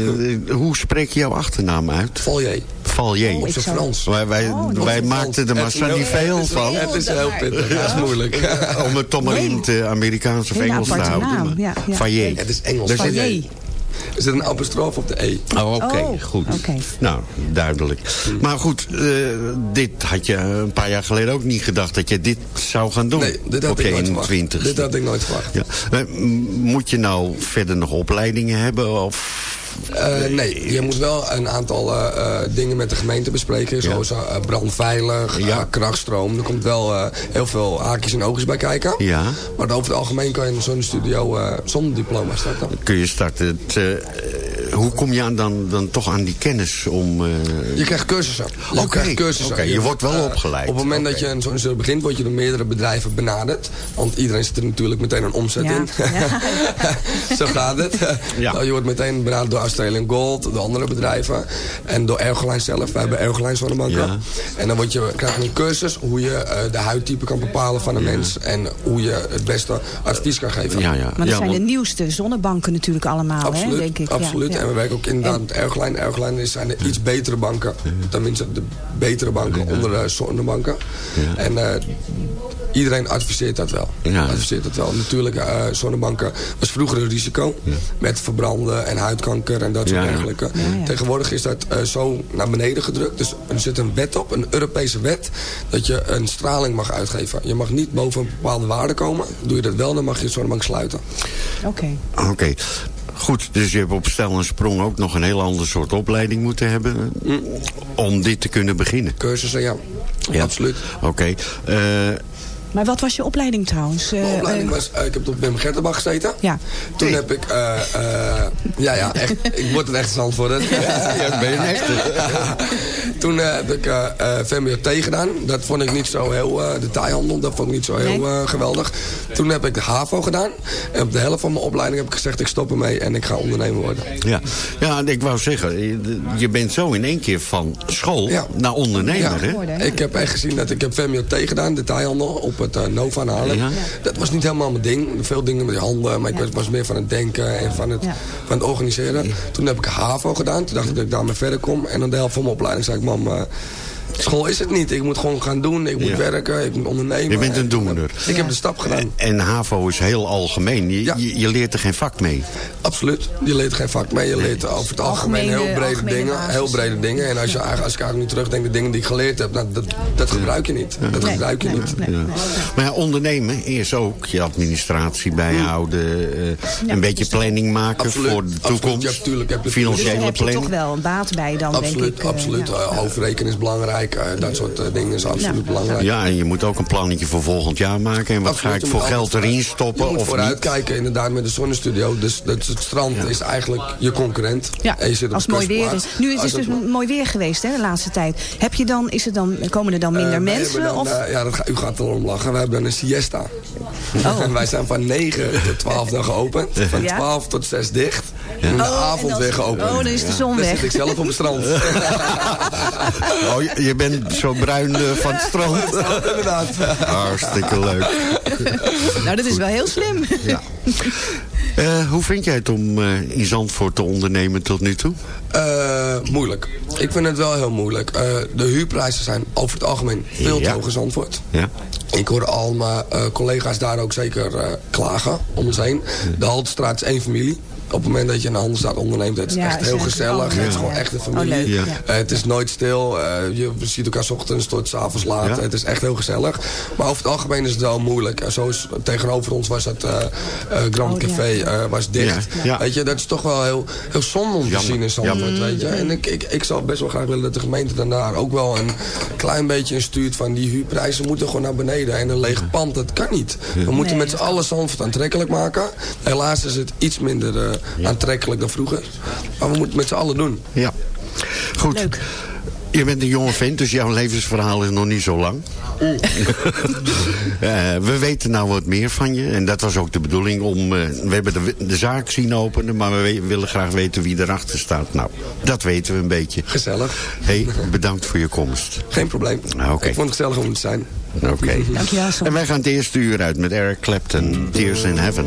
F: hoe spreek je jouw achternaam uit?
N: Valier.
F: Valier.
H: Oh, zou-
N: Frans.
F: Wij, wij,
H: Oh,
F: wij maakten er maar zo niet veel van.
N: Het is heel pittig. Dat is moeilijk.
F: Om het toch maar in het Amerikaans of Engels te houden. Valier.
N: Het is Engels.
F: Er zit-.
N: Er een apostrof op de E.
F: Oh, oké,
H: Oh,
F: goed. Nou, duidelijk. Maar goed, eh, dit had je een paar jaar geleden ook niet gedacht dat je dit zou gaan doen.
N: Nee, dit had
F: op
N: ik
F: je
N: nooit verwacht.
F: 21
N: Dit had ik nooit verwacht.
F: Ja. Moet je nou verder nog opleidingen hebben? Of
N: Eh, nee, je moet wel een aantal eh, eh, dingen met de gemeente bespreken. Zoals brandveilig, krachtstroom. Er komt wel heel veel haakjes en oogjes bij kijken.
F: Ja.
N: Maar over het algemeen kan je in zo'n studio zonder diploma starten.
F: Kun je starten. Het, hoe kom je aan dan, dan toch aan die kennis om... eh,
N: Je krijgt cursussen. Je
F: Oké,
N: krijgt cursussen.
F: oké, je wordt wel
N: eh,
F: opgeleid.
N: Op het moment dat je een zo'n studio begint, word je door meerdere bedrijven benaderd. Want iedereen zit er natuurlijk meteen een omzet
H: Ja.
N: in. Zo gaat het.
F: Ja.
N: Nou, je wordt meteen benaderd door Australian Gold, door andere bedrijven. En door Ergoline zelf. Wij hebben Ergoline zonnebanken.
F: Ja.
N: En dan word je, krijg je een cursus hoe je eh, de huidtype kan bepalen van een mens. En hoe je het beste advies kan geven.
F: Ja, ja.
H: Maar dat
F: Ja,
H: zijn
F: want-
H: de nieuwste zonnebanken natuurlijk allemaal,
N: Absoluut,
H: hè, denk ik. Ja,
N: absoluut.
H: ja.
N: En we werken ook inderdaad met. Ergoline is- zijn de iets betere banken. Tenminste, de betere banken onder de zonnebanken. En eh, iedereen adviseert dat wel.
F: Ja.
N: Adviseert dat wel. Natuurlijk, eh zonnebanken was vroeger een risico. Met verbranden en huidkanker en dat soort
F: Ja, ja.
N: dergelijke. Tegenwoordig is dat eh, zo naar beneden gedrukt. Dus er zit een wet op, een Europese wet, dat je een straling mag uitgeven. Je mag niet boven een bepaalde waarde komen. Doe je dat wel, dan mag je de zonnebank sluiten.
H: Oké.
F: Oké. Goed, dus je hebt op stel en sprong ook nog een heel ander soort opleiding moeten hebben... om dit te kunnen beginnen.
N: Cursussen, ja.
F: Ja.
N: Absoluut.
F: Oké. Eh,
H: Maar wat was je opleiding trouwens? Eh,
N: Mijn opleiding
H: eh,
N: was, eh, ik heb op Wim Gertenbach gezeten.
H: Ja.
N: Toen heb ik, eh, eh, ja ja, echt, ik word een echte zandvoorder.
F: Ja, ben je een echte.
N: Toen eh, heb ik eh eh, VMBOT gedaan. Dat vond ik niet zo heel, eh detailhandel, dat vond ik niet zo heel eh, geweldig. Toen heb ik de HAVO gedaan. En op de helft van mijn opleiding heb ik gezegd, ik stop ermee en ik ga ondernemer worden.
F: ja. ja, en ik wou zeggen, je- bent zo in één keer van school naar ondernemer, hè?
N: Ik heb echt gezien dat ik heb VMBOT gedaan, detailhandel, op het eh, Nova.
F: Ja.
N: Dat was niet helemaal mijn ding. Veel dingen met die handen, maar ik was- was meer van het denken en van het, van het organiseren. Toen heb ik HAVO gedaan. Toen dacht ik dat ik daarmee verder kom. En aan de helft van mijn opleiding zei ik, mam, eh, school is het niet. Ik moet gewoon gaan doen, ik moet
F: Ja.
N: werken, ik moet ondernemen.
F: Je bent een doener.
N: Ik heb de stap gedaan.
F: En HAVO is heel algemeen. Je, je, je leert er geen vak mee.
N: Absoluut. Je leert geen vak mee. Je leert over het algemeen
H: Algemene-
N: heel brede
H: algemene
N: dingen.
H: basis.
N: Heel brede dingen. En als, je, eigenlijk- als ik eigenlijk nu terugdenk, de dingen die ik geleerd heb, nou, dat, dat gebruik je niet. Dat
H: Nee,
N: gebruik je
H: nee,
N: niet.
H: nee.
F: Maar ja, ondernemen is ook je administratie bijhouden. eh, een beetje planning maken
N: Absoluut,
F: voor de
N: absoluut.
F: toekomst.
N: Ja, tuurlijk heb je-
F: Financiële
H: daar heb je
F: planning.
H: toch wel een baat bij dan, denk
N: Absoluut,
H: ik. eh,
N: absoluut.
H: ja.
N: Eh, hoofdrekenen is belangrijk. Eh, dat soort eh, dingen is absoluut
H: Ja.
N: belangrijk.
F: Ja, en je moet ook een plannetje voor volgend jaar maken. En wat
N: Absoluut,
F: ga ik voor geld erin stoppen
N: Je moet
F: of
N: vooruit
F: niet?
N: kijken inderdaad met de zonnestudio. Dus, dus het strand is eigenlijk je concurrent.
H: Ja,
N: En je zit op
H: als het mooi weer is. Nu is het dus
N: het-
H: mooi weer geweest hè, de laatste tijd. Heb je dan, is het dan, komen er dan minder
N: Eh, wij
H: mensen?
N: dan,
H: of?
N: ja, dat ga, u gaat er om lachen. We hebben een siesta. En wij zijn van 9 tot 12 dan geopend. Van
H: Ja?
N: 12 tot 6 dicht. En de
H: Oh, en
N: avond
H: dan-
N: weer geopend.
H: oh, dan is de zon
N: Dan
H: weg.
N: zit ik zelf op het strand.
F: Oh, je, je bent zo bruin eh, van het strand.
N: Inderdaad.
F: Hartstikke leuk.
H: nou, dat is wel heel slim.
F: Ja. Eh, hoe vind jij het om eh, in Zandvoort te ondernemen tot nu toe?
N: Eh, moeilijk. Ik vind het wel heel moeilijk. Eh, de huurprijzen zijn over het algemeen veel te
F: Ja.
N: hoog in Zandvoort.
F: Ja.
N: Ik hoor al mijn eh, collega's daar ook zeker eh, klagen om ons heen. De Haltestraat is één familie. Op het moment dat je een handelsstraat onderneemt, het is
H: Ja,
N: echt
H: is
N: heel gezellig. Het is gewoon echt een
H: Oh,
N: familie.
H: Ja.
N: Eh, het is nooit stil. eh, je ziet elkaar 's ochtends tot 's avonds laat.
F: Ja.
N: Het is echt heel gezellig. Maar over het algemeen is het wel moeilijk. Zo is, tegenover ons was het eh, eh, Grand
H: Oh, ja.
N: Café eh, was dicht.
F: Ja, ja.
N: Weet je, dat is toch wel heel, heel zonde om te
F: Jammer,
N: zien in Zandvoort. Weet je. En ik, ik, ik zou best wel graag willen dat de gemeente dan daar ook wel een klein beetje in stuurt van die huurprijzen moeten gewoon naar beneden. En een leeg pand, dat kan niet. We moeten
H: Nee,
N: met z'n allen Zandvoort aantrekkelijk maken. Helaas is het iets minder eh, aantrekkelijk dan vroeger. Maar we moeten het met z'n allen doen.
F: Ja. Goed.
H: Leuk.
F: Je bent een jonge vent, dus jouw levensverhaal is nog niet zo lang. Eh, we weten nou wat meer van je. En dat was ook de bedoeling om... eh, we hebben de, de zaak zien openen, maar we we willen graag weten wie erachter staat. Nou, dat weten we een beetje.
N: Gezellig.
F: hey, bedankt voor je komst.
N: Geen probleem.
F: Ah, Oké.
N: Ik vond het gezellig om te zijn.
F: Oké.
H: Dankjewel, Sam.
F: En wij gaan het eerste uur uit met Eric Clapton, Tears in Heaven.